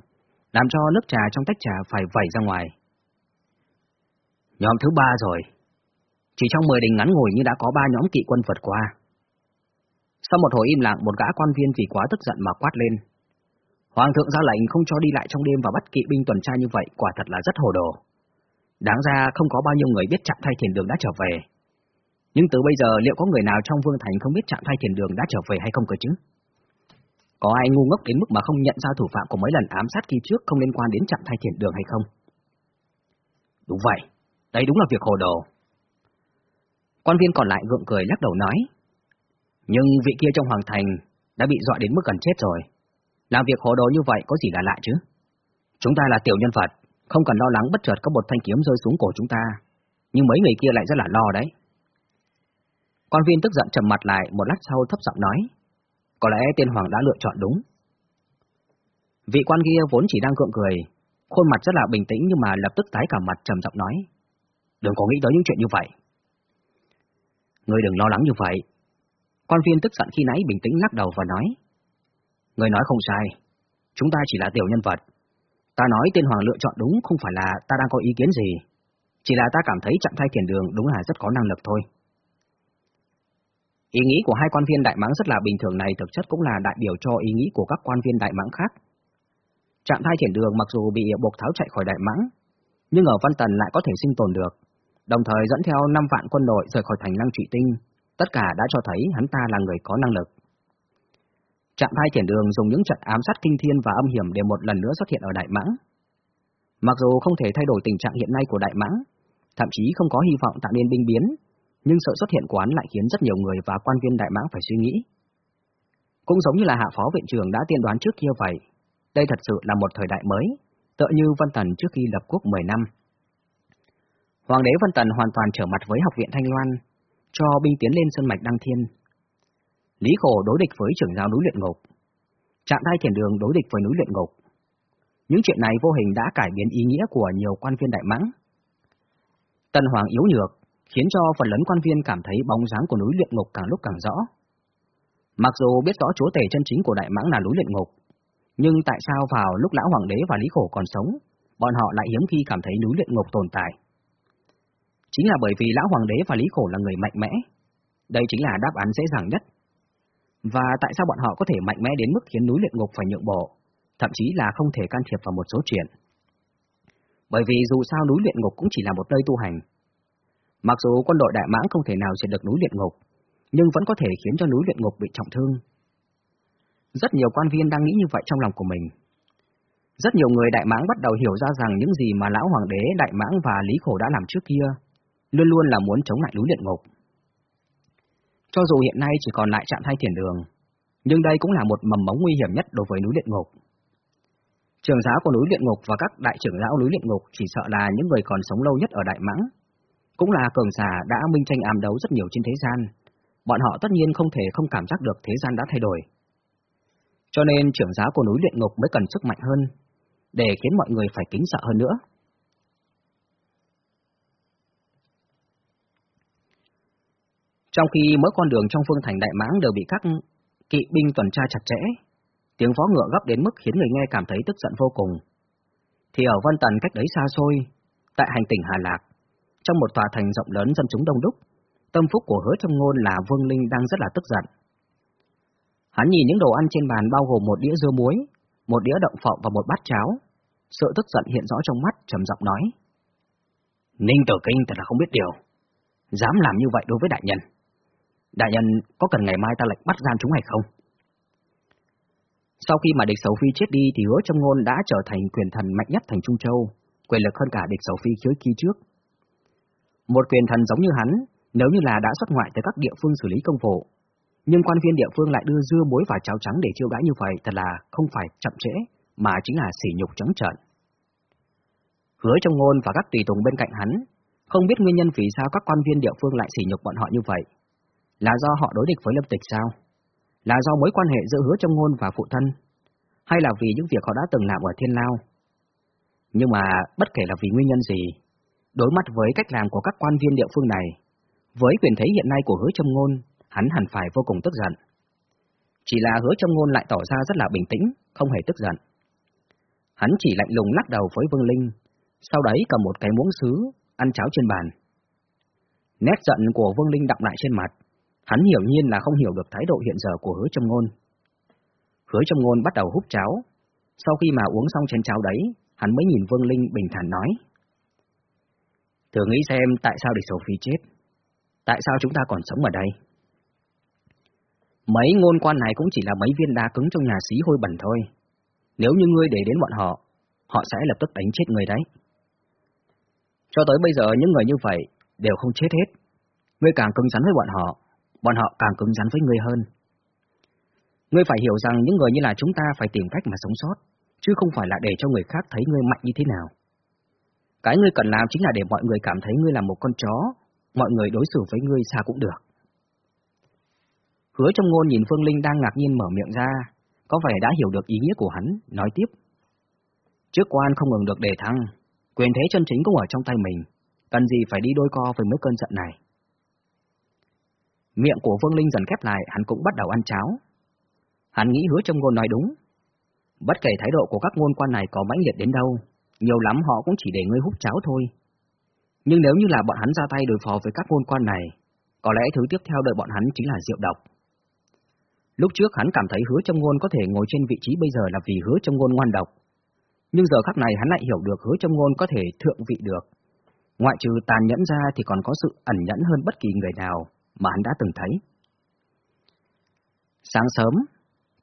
làm cho nước trà trong tách trà phải vẩy ra ngoài. Nhóm thứ ba rồi. Chỉ trong 10 đình ngắn ngủi như đã có ba nhóm kỵ quân vượt qua. Sau một hồi im lặng, một gã quan viên vì quá tức giận mà quát lên. Hoàng thượng ra lệnh không cho đi lại trong đêm và bắt kỵ binh tuần tra như vậy quả thật là rất hồ đồ. Đáng ra không có bao nhiêu người biết chạm thay thiền đường đã trở về. Nhưng từ bây giờ liệu có người nào trong Vương Thành không biết chạm thay thiền đường đã trở về hay không cơ chứ? Có ai ngu ngốc đến mức mà không nhận ra thủ phạm của mấy lần ám sát kỳ trước không liên quan đến chạm thay thiền đường hay không? Đúng vậy, đây đúng là việc hồ đồ. Quan viên còn lại gượng cười lắc đầu nói. Nhưng vị kia trong Hoàng Thành đã bị dọa đến mức gần chết rồi. Làm việc hồ đồ như vậy có gì là lạ chứ? Chúng ta là tiểu nhân vật, không cần lo lắng bất chợt có một thanh kiếm rơi xuống cổ chúng ta, nhưng mấy người kia lại rất là lo đấy. Quan viên tức giận trầm mặt lại, một lát sau thấp giọng nói, có lẽ tiên Hoàng đã lựa chọn đúng. Vị quan kia vốn chỉ đang cượng cười, khuôn mặt rất là bình tĩnh nhưng mà lập tức tái cả mặt trầm giọng nói, đừng có nghĩ tới những chuyện như vậy. Ngươi đừng lo lắng như vậy. Quan viên tức giận khi nãy bình tĩnh lắc đầu và nói. Người nói không sai, chúng ta chỉ là tiểu nhân vật. Ta nói tên Hoàng lựa chọn đúng không phải là ta đang có ý kiến gì, chỉ là ta cảm thấy trạng thay thiền đường đúng là rất có năng lực thôi. Ý nghĩ của hai quan viên đại mãng rất là bình thường này thực chất cũng là đại biểu cho ý nghĩ của các quan viên đại mãng khác. Trạm thai thiền đường mặc dù bị buộc tháo chạy khỏi đại mãng, nhưng ở Văn Tần lại có thể sinh tồn được, đồng thời dẫn theo 5 vạn quân đội rời khỏi thành năng Trụy Tinh, tất cả đã cho thấy hắn ta là người có năng lực. Trạm thai thiền đường dùng những trận ám sát kinh thiên và âm hiểm để một lần nữa xuất hiện ở Đại Mãng. Mặc dù không thể thay đổi tình trạng hiện nay của Đại Mãng, thậm chí không có hy vọng tạo nên binh biến, nhưng sự xuất hiện của hắn lại khiến rất nhiều người và quan viên Đại Mãng phải suy nghĩ. Cũng giống như là hạ phó viện trưởng đã tiên đoán trước kia vậy, đây thật sự là một thời đại mới, tựa như Văn Tần trước khi lập quốc 10 năm. Hoàng đế Văn Tần hoàn toàn trở mặt với học viện Thanh Loan, cho binh tiến lên Sơn Mạch Đăng Thiên. Lý Khổ đối địch với trưởng giáo núi luyện ngục, trạng thái Thiền Đường đối địch với núi luyện ngục. Những chuyện này vô hình đã cải biến ý nghĩa của nhiều quan viên đại mãng. Tần Hoàng yếu nhược, khiến cho phần lớn quan viên cảm thấy bóng dáng của núi luyện ngục càng lúc càng rõ. Mặc dù biết rõ chúa tể chân chính của đại mãng là núi luyện ngục, nhưng tại sao vào lúc lão hoàng đế và Lý Khổ còn sống, bọn họ lại hiếm khi cảm thấy núi luyện ngục tồn tại? Chính là bởi vì lão hoàng đế và Lý Khổ là người mạnh mẽ. Đây chính là đáp án dễ dàng nhất. Và tại sao bọn họ có thể mạnh mẽ đến mức khiến núi luyện ngục phải nhượng bộ, thậm chí là không thể can thiệp vào một số chuyện? Bởi vì dù sao núi luyện ngục cũng chỉ là một nơi tu hành. Mặc dù quân đội Đại Mãng không thể nào diệt được núi luyện ngục, nhưng vẫn có thể khiến cho núi luyện ngục bị trọng thương. Rất nhiều quan viên đang nghĩ như vậy trong lòng của mình. Rất nhiều người Đại Mãng bắt đầu hiểu ra rằng những gì mà Lão Hoàng đế Đại Mãng và Lý Khổ đã làm trước kia, luôn luôn là muốn chống lại núi luyện ngục. Cho dù hiện nay chỉ còn lại trạng thay thiền đường, nhưng đây cũng là một mầm mống nguy hiểm nhất đối với núi luyện ngục. Trường giáo của núi luyện ngục và các đại trưởng lão núi luyện ngục chỉ sợ là những người còn sống lâu nhất ở Đại Mãng, cũng là cường giả đã minh tranh ám đấu rất nhiều trên thế gian. Bọn họ tất nhiên không thể không cảm giác được thế gian đã thay đổi. Cho nên trưởng giáo của núi luyện ngục mới cần sức mạnh hơn, để khiến mọi người phải kính sợ hơn nữa. Trong khi mỗi con đường trong phương thành Đại Mãng đều bị các kỵ binh tuần tra chặt chẽ, tiếng vó ngựa gấp đến mức khiến người nghe cảm thấy tức giận vô cùng. Thì ở Vân Tần cách đấy xa xôi, tại hành tỉnh Hà Lạc, trong một tòa thành rộng lớn dân chúng đông đúc, tâm phúc của hứa trong ngôn là Vương Linh đang rất là tức giận. Hắn nhìn những đồ ăn trên bàn bao gồm một đĩa dưa muối, một đĩa động phộng và một bát cháo. Sự tức giận hiện rõ trong mắt, trầm giọng nói. Ninh Tử Kinh thật là không biết điều. Dám làm như vậy đối với đại nhân. Đại nhân có cần ngày mai ta lệnh bắt giam chúng hay không? Sau khi mà địch Sầu Phi chết đi thì hứa trong ngôn đã trở thành quyền thần mạnh nhất thành Trung Châu, quyền lực hơn cả địch Sầu Phi khiếu khi trước. Một quyền thần giống như hắn, nếu như là đã xuất ngoại tới các địa phương xử lý công vụ, nhưng quan viên địa phương lại đưa dưa muối và cháo trắng để chiêu đãi như vậy thật là không phải chậm trễ, mà chính là sỉ nhục trắng trợn. Hứa trong ngôn và các tùy tùng bên cạnh hắn, không biết nguyên nhân vì sao các quan viên địa phương lại sỉ nhục bọn họ như vậy. Là do họ đối địch với lâm tịch sao? Là do mối quan hệ giữa hứa trong ngôn và phụ thân? Hay là vì những việc họ đã từng làm ở thiên lao? Nhưng mà bất kể là vì nguyên nhân gì, đối mặt với cách làm của các quan viên địa phương này, với quyền thế hiện nay của hứa trong ngôn, hắn hẳn phải vô cùng tức giận. Chỉ là hứa trong ngôn lại tỏ ra rất là bình tĩnh, không hề tức giận. Hắn chỉ lạnh lùng lắc đầu với Vương Linh, sau đấy cầm một cái muỗng sứ, ăn cháo trên bàn. Nét giận của Vương Linh đọng lại trên mặt, hắn hiểu nhiên là không hiểu được thái độ hiện giờ của hứa trong ngôn. Hứa trong ngôn bắt đầu hút cháo, sau khi mà uống xong chén cháo đấy, hắn mới nhìn Vương Linh bình thản nói. Thử nghĩ xem tại sao địch Sophie chết, tại sao chúng ta còn sống ở đây? Mấy ngôn quan này cũng chỉ là mấy viên đá cứng trong nhà xí hôi bẩn thôi. Nếu như ngươi để đến bọn họ, họ sẽ lập tức đánh chết người đấy. Cho tới bây giờ những người như vậy đều không chết hết. Ngươi càng cứng rắn với bọn họ, bọn họ càng cứng rắn với ngươi hơn. Ngươi phải hiểu rằng những người như là chúng ta phải tìm cách mà sống sót, chứ không phải là để cho người khác thấy ngươi mạnh như thế nào. Cái ngươi cần làm chính là để mọi người cảm thấy ngươi là một con chó, mọi người đối xử với ngươi xa cũng được. Hứa trong ngôn nhìn Phương Linh đang ngạc nhiên mở miệng ra, có vẻ đã hiểu được ý nghĩa của hắn, nói tiếp. Trước quan không ngừng được đề thăng, quyền thế chân chính cũng ở trong tay mình, cần gì phải đi đôi co với mấy cơn giận này. Miệng của Vương Linh dần khép lại, hắn cũng bắt đầu ăn cháo. Hắn nghĩ hứa trong ngôn nói đúng. Bất kể thái độ của các ngôn quan này có mãnh liệt đến đâu, nhiều lắm họ cũng chỉ để ngươi hút cháo thôi. Nhưng nếu như là bọn hắn ra tay đối phó với các ngôn quan này, có lẽ thứ tiếp theo đợi bọn hắn chính là rượu độc. Lúc trước hắn cảm thấy hứa trong ngôn có thể ngồi trên vị trí bây giờ là vì hứa trong ngôn ngoan độc. Nhưng giờ khắc này hắn lại hiểu được hứa trong ngôn có thể thượng vị được. Ngoại trừ tàn nhẫn ra thì còn có sự ẩn nhẫn hơn bất kỳ người nào mà hắn đã từng thấy. Sáng sớm,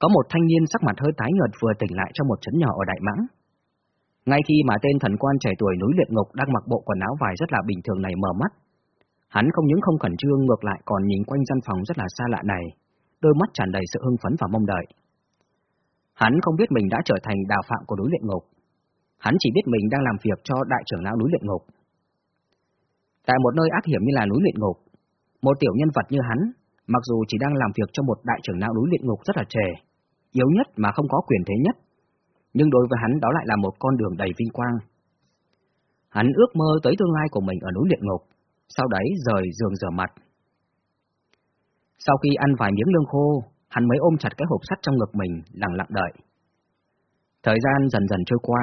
có một thanh niên sắc mặt hơi tái nhợt vừa tỉnh lại trong một trấn nhỏ ở Đại Mãng. Ngay khi mà tên thần quan trẻ tuổi núi luyện ngục đang mặc bộ quần áo vải rất là bình thường này mở mắt, hắn không những không khẩn trương ngược lại còn nhìn quanh gian phòng rất là xa lạ này, đôi mắt tràn đầy sự hưng phấn và mong đợi. Hắn không biết mình đã trở thành đạo phạm của núi luyện ngục. Hắn chỉ biết mình đang làm việc cho đại trưởng lão núi luyện ngục. Tại một nơi ác hiểm như là núi luyện ngục, một tiểu nhân vật như hắn, mặc dù chỉ đang làm việc cho một đại trưởng lão núi luyện ngục rất là trẻ, yếu nhất mà không có quyền thế nhất, nhưng đối với hắn đó lại là một con đường đầy vinh quang. Hắn ước mơ tới tương lai của mình ở núi luyện ngục, sau đấy rời giường rửa mặt. Sau khi ăn vài miếng lương khô, hắn mới ôm chặt cái hộp sắt trong ngực mình, lặng lặng đợi. Thời gian dần dần trôi qua.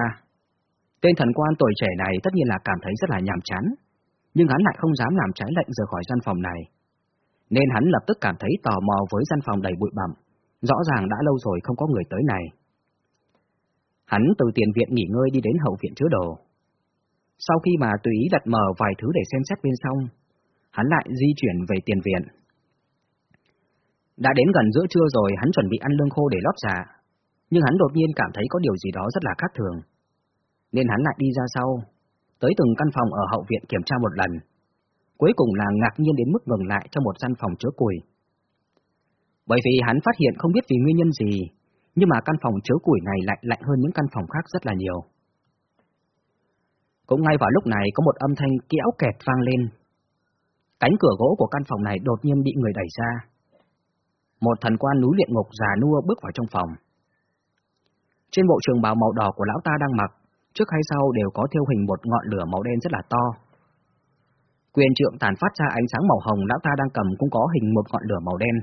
Tên thần quan tuổi trẻ này tất nhiên là cảm thấy rất là nhàm chán, nhưng hắn lại không dám làm trái lệnh rời khỏi gian phòng này. Nên hắn lập tức cảm thấy tò mò với gian phòng đầy bụi bặm, rõ ràng đã lâu rồi không có người tới này. Hắn từ tiền viện nghỉ ngơi đi đến hậu viện chứa đồ. Sau khi mà tùy ý lật mở vài thứ để xem xét bên trong, hắn lại di chuyển về tiền viện. Đã đến gần giữa trưa rồi hắn chuẩn bị ăn lương khô để lót dạ, nhưng hắn đột nhiên cảm thấy có điều gì đó rất là khác thường. Nên hắn lại đi ra sau, tới từng căn phòng ở hậu viện kiểm tra một lần. Cuối cùng là ngạc nhiên đến mức ngừng lại trong một căn phòng chứa củi. Bởi vì hắn phát hiện không biết vì nguyên nhân gì, nhưng mà căn phòng chứa củi này lại lạnh hơn những căn phòng khác rất là nhiều. Cũng ngay vào lúc này có một âm thanh kéo kẹt vang lên. Cánh cửa gỗ của căn phòng này đột nhiên bị người đẩy ra. Một thần quan núi luyện ngục già nua bước vào trong phòng. Trên bộ trường bào màu đỏ của lão ta đang mặc, trước hay sau đều có thiêu hình một ngọn lửa màu đen rất là to. Quyền trượng tàn phát ra ánh sáng màu hồng lão ta đang cầm cũng có hình một ngọn lửa màu đen.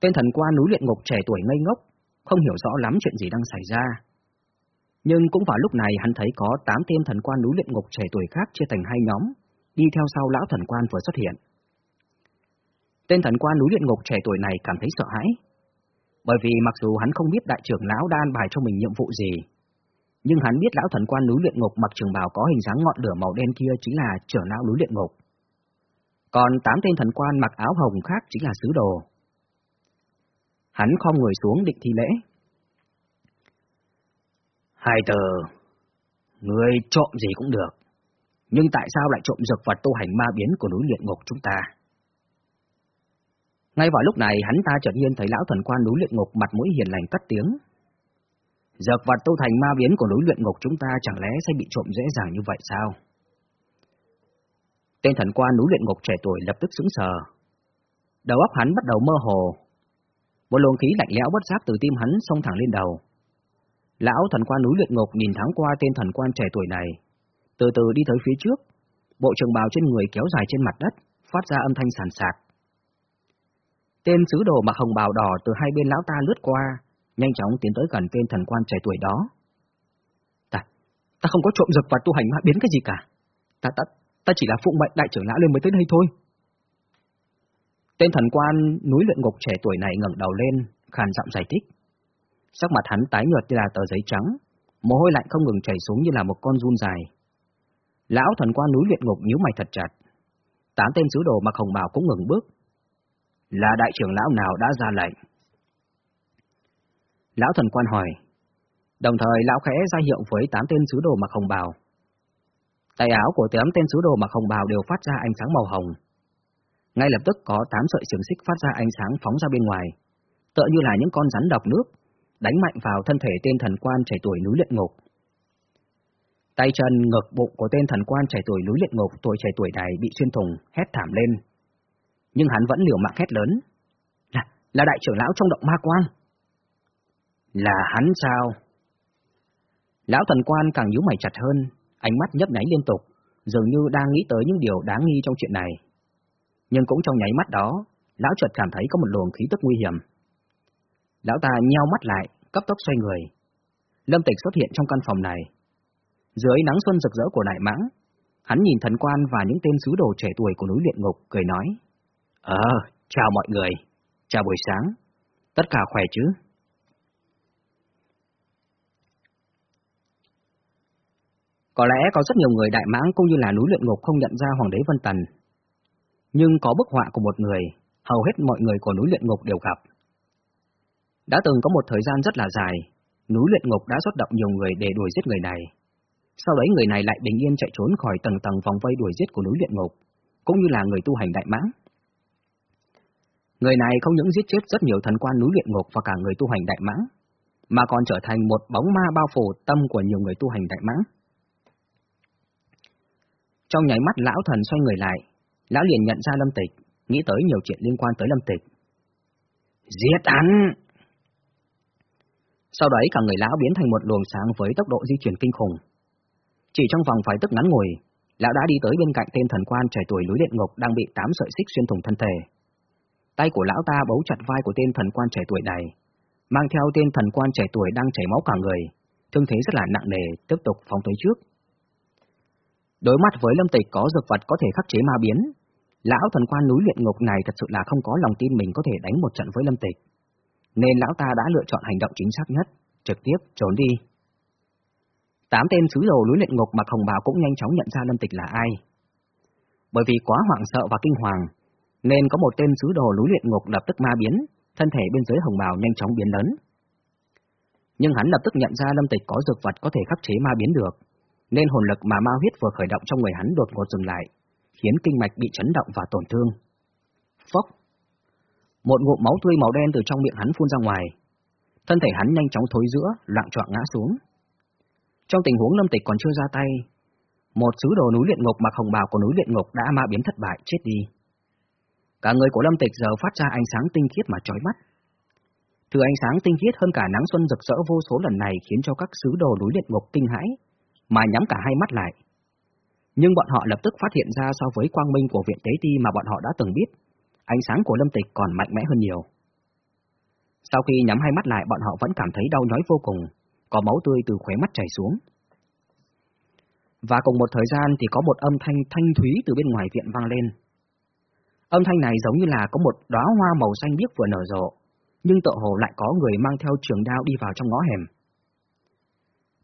Tên thần quan núi luyện ngục trẻ tuổi ngây ngốc, không hiểu rõ lắm chuyện gì đang xảy ra. Nhưng cũng vào lúc này hắn thấy có tám tên thần quan núi luyện ngục trẻ tuổi khác chia thành hai nhóm, đi theo sau lão thần quan vừa xuất hiện. Tên thần quan núi luyện ngục trẻ tuổi này cảm thấy sợ hãi, bởi vì mặc dù hắn không biết đại trưởng lão đã an bài cho mình nhiệm vụ gì, nhưng hắn biết lão thần quan núi luyện ngục mặc trường bào có hình dáng ngọn lửa màu đen kia chính là trưởng lão núi luyện ngục. Còn tám tên thần quan mặc áo hồng khác chính là sứ đồ. Hắn khom người xuống định thi lễ. Hai tờ, người trộm gì cũng được, nhưng tại sao lại trộm dược vật tu hành ma biến của núi luyện ngục chúng ta? Ngay vào lúc này hắn ta chợt nhiên thấy lão thần quan núi luyện ngục mặt mũi hiền lành cất tiếng. Dược vật tu thành ma biến của núi luyện ngục chúng ta chẳng lẽ sẽ bị trộm dễ dàng như vậy sao? Tên thần quan núi luyện ngục trẻ tuổi lập tức sững sờ. Đầu óc hắn bắt đầu mơ hồ, một luồng khí lạnh lẽo bất giác từ tim hắn xông thẳng lên đầu. Lão thần quan núi luyện ngục nhìn thoáng qua tên thần quan trẻ tuổi này, từ từ đi tới phía trước, bộ trường bào trên người kéo dài trên mặt đất, phát ra âm thanh sàn sạc. Tên sứ đồ mặc hồng bào đỏ từ hai bên lão ta lướt qua, nhanh chóng tiến tới gần tên thần quan trẻ tuổi đó. Ta, ta không có trộm giật và tu hành ma biến cái gì cả. Ta, ta, ta chỉ là phụng mệnh đại trưởng lão lên mới tới đây thôi. Tên thần quan núi luyện ngục trẻ tuổi này ngẩng đầu lên, khàn giọng giải thích. Sắc mặt hắn tái nhợt như là tờ giấy trắng, mồ hôi lạnh không ngừng chảy xuống như là một con run dài. Lão thần quan núi luyện ngục nhíu mày thật chặt. Tám tên sứ đồ mặc hồng bào cũng ngừng bước. Là đại trưởng lão nào đã ra lệnh? Lão thần quan hỏi. Đồng thời lão khẽ ra hiệu với tám tên sứ đồ mặc hồng bào. Tay áo của tám tên sứ đồ mặc hồng bào đều phát ra ánh sáng màu hồng, ngay lập tức có tám sợi xiềng xích phát ra ánh sáng phóng ra bên ngoài, tựa như là những con rắn độc nước, đánh mạnh vào thân thể tên thần quan trẻ tuổi núi luyện ngục. Tay chân ngực bụng của tên thần quan trẻ tuổi núi luyện ngục tuổi trẻ tuổi này bị xuyên thùng, hét thảm lên. Nhưng hắn vẫn liều mạng hét lớn. Là, là đại trưởng lão trong động ma quan. Là hắn sao? Lão thần quan càng nhíu mày chặt hơn, ánh mắt nhấp nháy liên tục, dường như đang nghĩ tới những điều đáng nghi trong chuyện này. Nhưng cũng trong nháy mắt đó, lão chợt cảm thấy có một luồng khí tức nguy hiểm. Lão ta nheo mắt lại, cấp tốc xoay người. Lâm Tịch xuất hiện trong căn phòng này. Dưới nắng xuân rực rỡ của Đại Mãng, hắn nhìn thần quan và những tên sứ đồ trẻ tuổi của núi luyện ngục, cười nói. Ờ, chào mọi người, chào buổi sáng, tất cả khỏe chứ? Có lẽ có rất nhiều người Đại Mãng cũng như là núi luyện ngục không nhận ra Hoàng đế Vân Tần. Nhưng có bức họa của một người, hầu hết mọi người của núi luyện ngục đều gặp. Đã từng có một thời gian rất là dài, núi luyện ngục đã xuất động nhiều người để đuổi giết người này. Sau đấy người này lại bình yên chạy trốn khỏi tầng tầng vòng vây đuổi giết của núi luyện ngục, cũng như là người tu hành đại mãng. Người này không những giết chết rất nhiều thần quan núi luyện ngục và cả người tu hành đại mãng, mà còn trở thành một bóng ma bao phủ tâm của nhiều người tu hành đại mãng. Trong nháy mắt lão thần xoay người lại, lão liền nhận ra Lâm Tịch, nghĩ tới nhiều chuyện liên quan tới Lâm Tịch. Giết hắn! Sau đấy cả người lão biến thành một luồng sáng với tốc độ di chuyển kinh khủng. Chỉ trong vòng vài tức ngắn ngồi lão đã đi tới bên cạnh tên thần quan trẻ tuổi núi điện ngục đang bị tám sợi xích xuyên thủng thân thể. Tay của lão ta bấu chặt vai của tên thần quan trẻ tuổi này, mang theo tên thần quan trẻ tuổi đang chảy máu cả người, thương thế rất là nặng nề, tiếp tục phóng tới trước. Đối mặt với lâm tịch có dược vật có thể khắc chế ma biến, lão thần quan núi luyện ngục này thật sự là không có lòng tin mình có thể đánh một trận với lâm tịch nên lão ta đã lựa chọn hành động chính xác nhất, trực tiếp trốn đi. Tám tên sứ đồ núi luyện ngục mặc hồng bào cũng nhanh chóng nhận ra Lâm Tịch là ai. Bởi vì quá hoảng sợ và kinh hoàng, nên có một tên sứ đồ núi luyện ngục lập tức ma biến, thân thể bên dưới hồng bào nhanh chóng biến lớn. Nhưng hắn lập tức nhận ra Lâm Tịch có dược vật có thể khắc chế ma biến được, nên hồn lực mà ma huyết vừa khởi động trong người hắn đột ngột dừng lại, khiến kinh mạch bị chấn động và tổn thương. Phốc! Một ngụm máu tươi màu đen từ trong miệng hắn phun ra ngoài. Thân thể hắn nhanh chóng thối giữa, loạn trọng ngã xuống. Trong tình huống Lâm Tịch còn chưa ra tay, một sứ đồ núi luyện ngục mặc hồng bào của núi luyện ngục đã ma biến thất bại, chết đi. Cả người của Lâm Tịch giờ phát ra ánh sáng tinh khiết mà chói mắt. Từ ánh sáng tinh khiết hơn cả nắng xuân rực rỡ vô số lần này khiến cho các sứ đồ núi luyện ngục kinh hãi, mà nhắm cả hai mắt lại. Nhưng bọn họ lập tức phát hiện ra so với quang minh của viện tế ti mà bọn họ đã từng biết, ánh sáng của lâm tịch còn mạnh mẽ hơn nhiều. Sau khi nhắm hai mắt lại bọn họ vẫn cảm thấy đau nhói vô cùng, có máu tươi từ khóe mắt chảy xuống. Và cùng một thời gian thì có một âm thanh thanh thúy từ bên ngoài viện vang lên. Âm thanh này giống như là có một đóa hoa màu xanh biếc vừa nở rộ, nhưng tự hồ lại có người mang theo trường đao đi vào trong ngõ hẻm.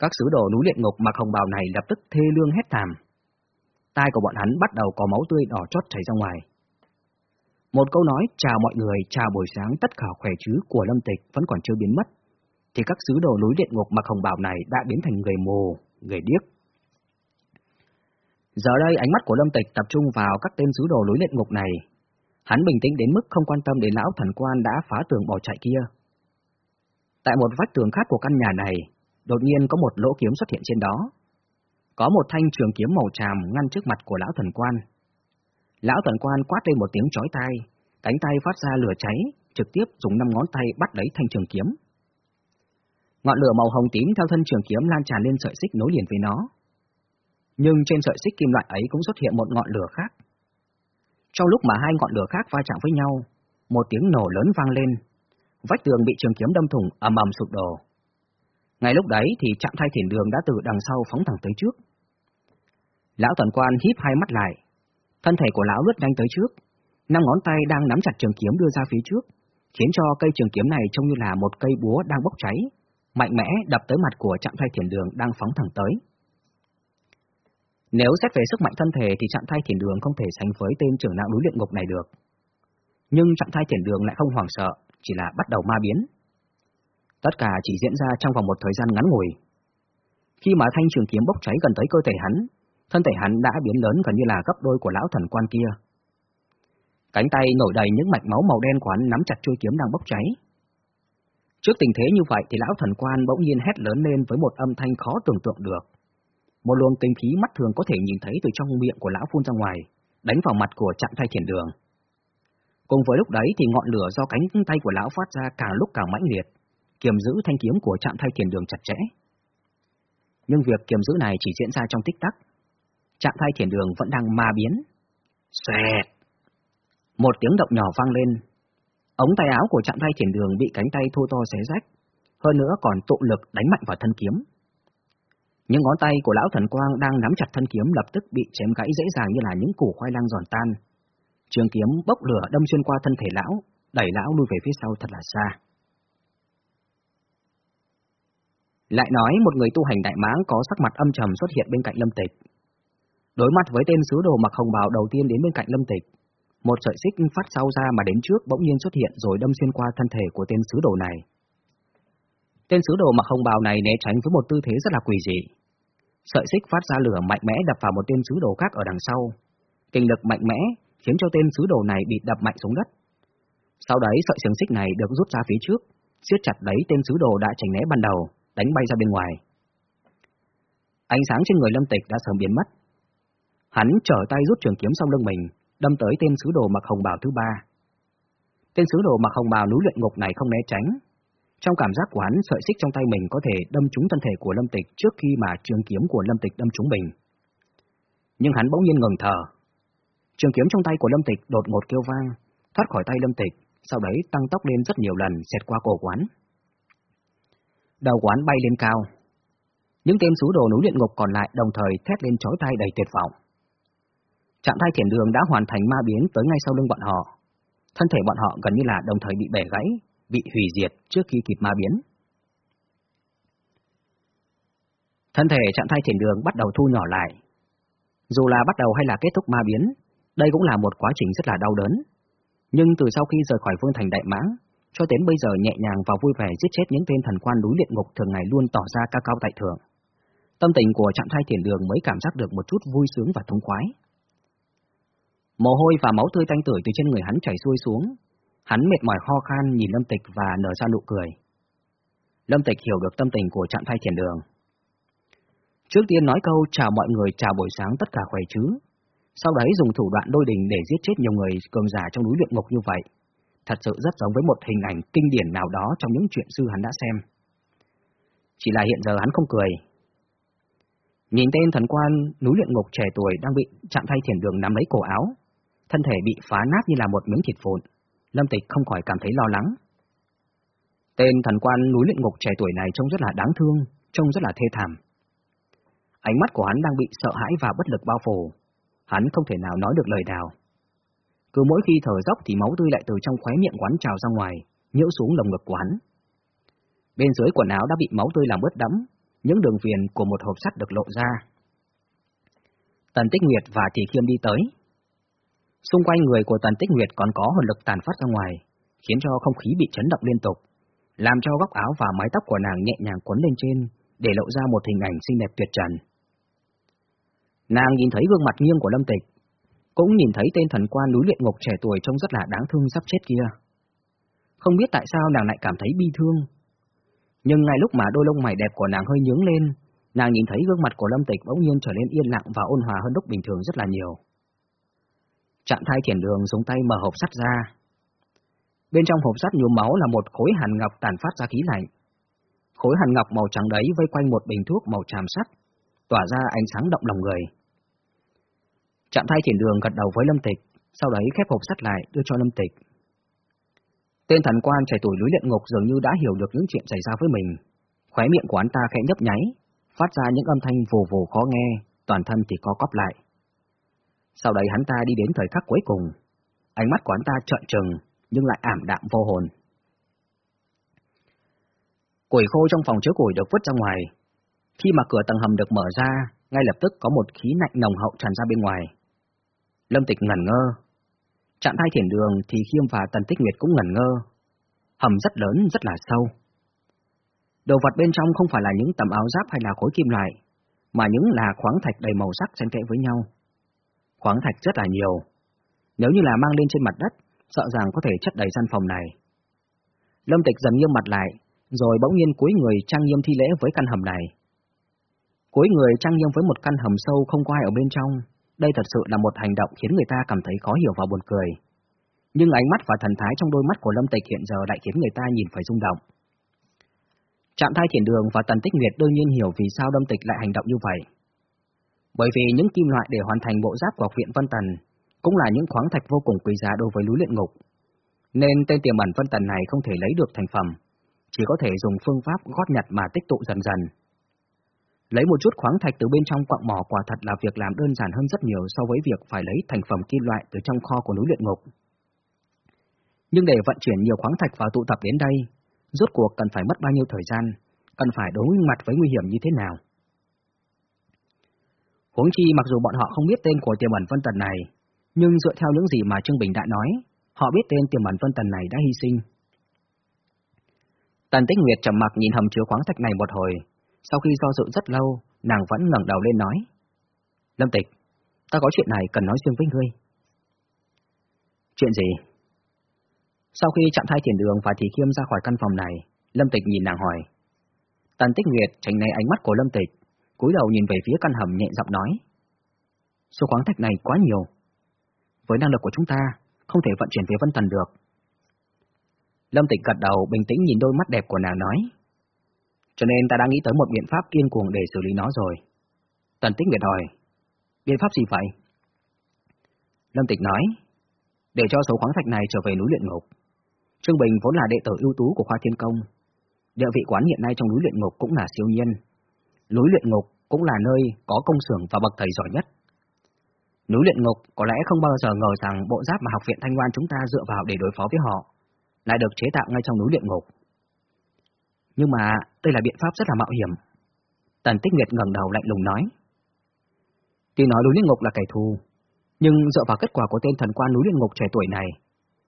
Các sứ đồ núi luyện ngục mặc hồng bào này lập tức thê lương hét thảm. Tai của bọn hắn bắt đầu có máu tươi đỏ chót chảy ra ngoài. Một câu nói chào mọi người, chào buổi sáng tất cả khỏe chứ của Lâm Tịch vẫn còn chưa biến mất, thì các sứ đồ núi điện ngục mặc hồng bào này đã biến thành người mù, người điếc. Giờ đây ánh mắt của Lâm Tịch tập trung vào các tên sứ đồ núi điện ngục này. Hắn bình tĩnh đến mức không quan tâm đến lão thần quan đã phá tường bỏ chạy kia. Tại một vách tường khác của căn nhà này, đột nhiên có một lỗ kiếm xuất hiện trên đó. Có một thanh trường kiếm màu tràm ngăn trước mặt của lão thần quan. Lão thần quan quát lên một tiếng chói tai, cánh tay phát ra lửa cháy, trực tiếp dùng năm ngón tay bắt lấy thanh trường kiếm. Ngọn lửa màu hồng tím theo thân trường kiếm lan tràn lên sợi xích nối liền với nó. Nhưng trên sợi xích kim loại ấy cũng xuất hiện một ngọn lửa khác. Trong lúc mà hai ngọn lửa khác va chạm với nhau, một tiếng nổ lớn vang lên, vách tường bị trường kiếm đâm thủng ầm ầm sụp đổ. Ngay lúc đấy thì trạng thay thiền đường đã từ đằng sau phóng thẳng tới trước. Lão thần quan híp hai mắt lại, Thân thể của lão lướt nhanh tới trước, năm ngón tay đang nắm chặt trường kiếm đưa ra phía trước, khiến cho cây trường kiếm này trông như là một cây búa đang bốc cháy, mạnh mẽ đập tới mặt của trạng thay thiền đường đang phóng thẳng tới. Nếu xét về sức mạnh thân thể thì trạng thai thiền đường không thể sánh với tên trưởng lão núi luyện ngục này được. Nhưng trạng thai thiền đường lại không hoảng sợ, chỉ là bắt đầu ma biến. Tất cả chỉ diễn ra trong vòng một thời gian ngắn ngủi. Khi mà thanh trường kiếm bốc cháy gần tới cơ thể hắn, thân thể hắn đã biến lớn gần như là gấp đôi của lão thần quan kia. Cánh tay nổi đầy những mạch máu màu đen của hắn nắm chặt chuôi kiếm đang bốc cháy. Trước tình thế như vậy thì lão thần quan bỗng nhiên hét lớn lên với một âm thanh khó tưởng tượng được. Một luồng kinh khí mắt thường có thể nhìn thấy từ trong miệng của lão phun ra ngoài, đánh vào mặt của trạng thay thiền đường. Cùng với lúc đấy thì ngọn lửa do cánh tay của lão phát ra càng lúc càng mãnh liệt, kiềm giữ thanh kiếm của trạm thay thiền đường chặt chẽ. Nhưng việc kiềm giữ này chỉ diễn ra trong tích tắc, trạng thái thiền đường vẫn đang ma biến. Xẹt! Một tiếng động nhỏ vang lên. Ống tay áo của chạm tay triển đường bị cánh tay thô to xé rách, hơn nữa còn tụ lực đánh mạnh vào thân kiếm. Những ngón tay của lão thần quang đang nắm chặt thân kiếm lập tức bị chém gãy dễ dàng như là những củ khoai lang giòn tan. Trường kiếm bốc lửa đâm xuyên qua thân thể lão, đẩy lão lui về phía sau thật là xa. Lại nói một người tu hành đại mãng có sắc mặt âm trầm xuất hiện bên cạnh Lâm Tịch. Đối mặt với tên sứ đồ mặc hồng bào đầu tiên đến bên cạnh Lâm Tịch, một sợi xích phát sau ra mà đến trước bỗng nhiên xuất hiện rồi đâm xuyên qua thân thể của tên sứ đồ này. Tên sứ đồ mặc hồng bào này né tránh với một tư thế rất là quỷ dị. Sợi xích phát ra lửa mạnh mẽ đập vào một tên sứ đồ khác ở đằng sau. Kinh lực mạnh mẽ khiến cho tên sứ đồ này bị đập mạnh xuống đất. Sau đấy sợi xiềng xích này được rút ra phía trước, siết chặt lấy tên sứ đồ đã tránh né ban đầu, đánh bay ra bên ngoài. Ánh sáng trên người Lâm Tịch đã sớm biến mất. Hắn trở tay rút trường kiếm sau lưng mình, đâm tới tên sứ đồ mặc hồng bào thứ ba. Tên sứ đồ mặc hồng bào núi luyện ngục này không né tránh. Trong cảm giác của hắn, sợi xích trong tay mình có thể đâm trúng thân thể của Lâm Tịch trước khi mà trường kiếm của Lâm Tịch đâm trúng mình. Nhưng hắn bỗng nhiên ngừng thở. Trường kiếm trong tay của Lâm Tịch đột ngột kêu vang, thoát khỏi tay Lâm Tịch, sau đấy tăng tốc lên rất nhiều lần xẹt qua cổ quán. Đầu quán bay lên cao. Những tên sú đồ núi luyện ngục còn lại đồng thời thét lên chói tai đầy tuyệt vọng. Trạng thái thiền đường đã hoàn thành ma biến tới ngay sau lưng bọn họ. Thân thể bọn họ gần như là đồng thời bị bẻ gãy, bị hủy diệt trước khi kịp ma biến. Thân thể trạng thái thiền đường bắt đầu thu nhỏ lại. Dù là bắt đầu hay là kết thúc ma biến, đây cũng là một quá trình rất là đau đớn. Nhưng từ sau khi rời khỏi vương thành Đại Mãng, cho đến bây giờ nhẹ nhàng và vui vẻ giết chết những tên thần quan núi luyện ngục thường ngày luôn tỏ ra cao cao tại thượng. Tâm tình của trạng thai thiền đường mới cảm giác được một chút vui sướng và thông khoái. Mồ hôi và máu tươi tanh tưởi từ trên người hắn chảy xuôi xuống. Hắn mệt mỏi ho khan nhìn Lâm Tịch và nở ra nụ cười. Lâm Tịch hiểu được tâm tình của trạng thai thiền đường. Trước tiên nói câu chào mọi người, chào buổi sáng tất cả khỏe chứ. Sau đấy dùng thủ đoạn đôi đình để giết chết nhiều người cường giả trong núi luyện ngục như vậy. Thật sự rất giống với một hình ảnh kinh điển nào đó trong những chuyện sư hắn đã xem. Chỉ là hiện giờ hắn không cười, Nhìn tên thần quan núi luyện ngục trẻ tuổi đang bị chạm thay thiền đường nắm lấy cổ áo, thân thể bị phá nát như là một miếng thịt vụn, Lâm Tịch không khỏi cảm thấy lo lắng. Tên thần quan núi luyện ngục trẻ tuổi này trông rất là đáng thương, trông rất là thê thảm. Ánh mắt của hắn đang bị sợ hãi và bất lực bao phủ, hắn không thể nào nói được lời nào. Cứ mỗi khi thở dốc thì máu tươi lại từ trong khóe miệng quán trào ra ngoài, nhiễu xuống lồng ngực của hắn. Bên dưới quần áo đã bị máu tươi làm ướt đẫm, những đường viền của một hộp sắt được lộ ra. Tần Tích Nguyệt và Tỷ Khiêm đi tới. Xung quanh người của Tần Tích Nguyệt còn có hồn lực tàn phát ra ngoài, khiến cho không khí bị chấn động liên tục, làm cho góc áo và mái tóc của nàng nhẹ nhàng quấn lên trên, để lộ ra một hình ảnh xinh đẹp tuyệt trần. Nàng nhìn thấy gương mặt nghiêng của Lâm Tịch, cũng nhìn thấy tên thần quan núi luyện ngục trẻ tuổi trông rất là đáng thương sắp chết kia. Không biết tại sao nàng lại cảm thấy bi thương, nhưng ngay lúc mà đôi lông mày đẹp của nàng hơi nhướng lên, nàng nhìn thấy gương mặt của Lâm Tịch bỗng nhiên trở nên yên lặng và ôn hòa hơn lúc bình thường rất là nhiều. Trạng thái thiền đường dùng tay mở hộp sắt ra. Bên trong hộp sắt nhuốm máu là một khối hàn ngọc tàn phát ra khí lạnh. Khối hàn ngọc màu trắng đấy vây quanh một bình thuốc màu tràm sắt, tỏa ra ánh sáng động lòng người chạm thay thiền đường gật đầu với Lâm Tịch, sau đấy khép hộp sắt lại đưa cho Lâm Tịch. Tên thần quan trẻ tuổi núi luyện ngục dường như đã hiểu được những chuyện xảy ra với mình. Khóe miệng của hắn ta khẽ nhấp nháy, phát ra những âm thanh vù vù khó nghe, toàn thân thì co cóp lại. Sau đấy hắn ta đi đến thời khắc cuối cùng. Ánh mắt của hắn ta trợn trừng, nhưng lại ảm đạm vô hồn. Củi khô trong phòng chứa củi được vứt ra ngoài. Khi mà cửa tầng hầm được mở ra, ngay lập tức có một khí lạnh nồng hậu tràn ra bên ngoài. Lâm Tịch ngẩn ngơ, Trạng thái thiền đường thì Khiêm và Tần Tích Nguyệt cũng ngẩn ngơ. Hầm rất lớn, rất là sâu. Đồ vật bên trong không phải là những tấm áo giáp hay là khối kim loại, mà những là khoáng thạch đầy màu sắc xen kẽ với nhau. Khoáng thạch rất là nhiều. Nếu như là mang lên trên mặt đất, sợ rằng có thể chất đầy gian phòng này. Lâm Tịch dần nghiêm mặt lại, rồi bỗng nhiên cúi người trang nghiêm thi lễ với căn hầm này. Cúi người trang nghiêm với một căn hầm sâu không có ai ở bên trong, đây thật sự là một hành động khiến người ta cảm thấy khó hiểu và buồn cười. Nhưng ánh mắt và thần thái trong đôi mắt của Lâm Tịch hiện giờ lại khiến người ta nhìn phải rung động. Trạm thai thiền đường và Tần Tích Nguyệt đương nhiên hiểu vì sao Lâm Tịch lại hành động như vậy. Bởi vì những kim loại để hoàn thành bộ giáp của học viện Vân Tần cũng là những khoáng thạch vô cùng quý giá đối với núi luyện ngục, nên tên tiềm ẩn Vân tần này không thể lấy được thành phẩm, chỉ có thể dùng phương pháp gót nhặt mà tích tụ dần dần. Lấy một chút khoáng thạch từ bên trong quặng mỏ quả thật là việc làm đơn giản hơn rất nhiều so với việc phải lấy thành phẩm kim loại từ trong kho của núi luyện ngục. Nhưng để vận chuyển nhiều khoáng thạch và tụ tập đến đây, rốt cuộc cần phải mất bao nhiêu thời gian, cần phải đối mặt với nguy hiểm như thế nào. Huống chi mặc dù bọn họ không biết tên của tiềm ẩn phân tần này, nhưng dựa theo những gì mà Trương Bình đã nói, họ biết tên tiềm ẩn phân tần này đã hy sinh. Tần Tích Nguyệt trầm mặc nhìn hầm chứa khoáng thạch này một hồi, sau khi do dự rất lâu, nàng vẫn ngẩng đầu lên nói. Lâm Tịch, ta có chuyện này cần nói riêng với ngươi. Chuyện gì? Sau khi chạm thai thiền đường và Thị Khiêm ra khỏi căn phòng này, Lâm Tịch nhìn nàng hỏi. Tần Tích Nguyệt tránh né ánh mắt của Lâm Tịch, cúi đầu nhìn về phía căn hầm nhẹ giọng nói. Số khoáng thạch này quá nhiều. Với năng lực của chúng ta, không thể vận chuyển về Vân Tần được. Lâm Tịch gật đầu bình tĩnh nhìn đôi mắt đẹp của nàng nói. Cho nên ta đã nghĩ tới một biện pháp kiên cuồng để xử lý nó rồi. Tần Tích Nguyệt hỏi. Biện pháp gì vậy? Lâm Tịch nói. Để cho số khoáng thạch này trở về núi luyện ngục. Trương Bình vốn là đệ tử ưu tú của khoa thiên công. Địa vị quán hiện nay trong núi luyện ngục cũng là siêu nhiên. Núi luyện ngục cũng là nơi có công xưởng và bậc thầy giỏi nhất. Núi luyện ngục có lẽ không bao giờ ngờ rằng bộ giáp mà học viện Thanh Loan chúng ta dựa vào để đối phó với họ lại được chế tạo ngay trong núi luyện ngục. Nhưng mà đây là biện pháp rất là mạo hiểm. Tần Tích Nguyệt ngẩng đầu lạnh lùng nói. Tuy nói núi luyện ngục là kẻ thù, nhưng dựa vào kết quả của tên thần quan núi luyện ngục trẻ tuổi này,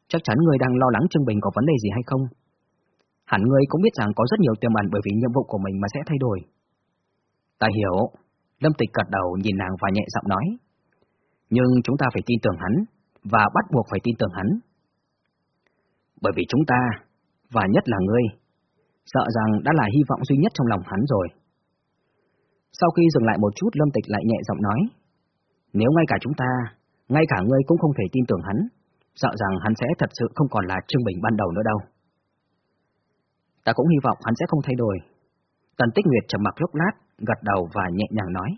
chắc chắn người đang lo lắng Trương Bình có vấn đề gì hay không? Hẳn ngươi cũng biết rằng có rất nhiều tiềm ẩn bởi vì nhiệm vụ của mình mà sẽ thay đổi. Ta hiểu. Lâm Tịch gật đầu nhìn nàng và nhẹ giọng nói. Nhưng chúng ta phải tin tưởng hắn, và bắt buộc phải tin tưởng hắn. Bởi vì chúng ta, và nhất là ngươi, sợ rằng đã là hy vọng duy nhất trong lòng hắn rồi. Sau khi dừng lại một chút, Lâm Tịch lại nhẹ giọng nói. Nếu ngay cả chúng ta, ngay cả ngươi cũng không thể tin tưởng hắn, sợ rằng hắn sẽ thật sự không còn là Trương Bình ban đầu nữa đâu. Ta cũng hy vọng hắn sẽ không thay đổi. Tần Tích Nguyệt trầm mặc lúc lát, gật đầu và nhẹ nhàng nói.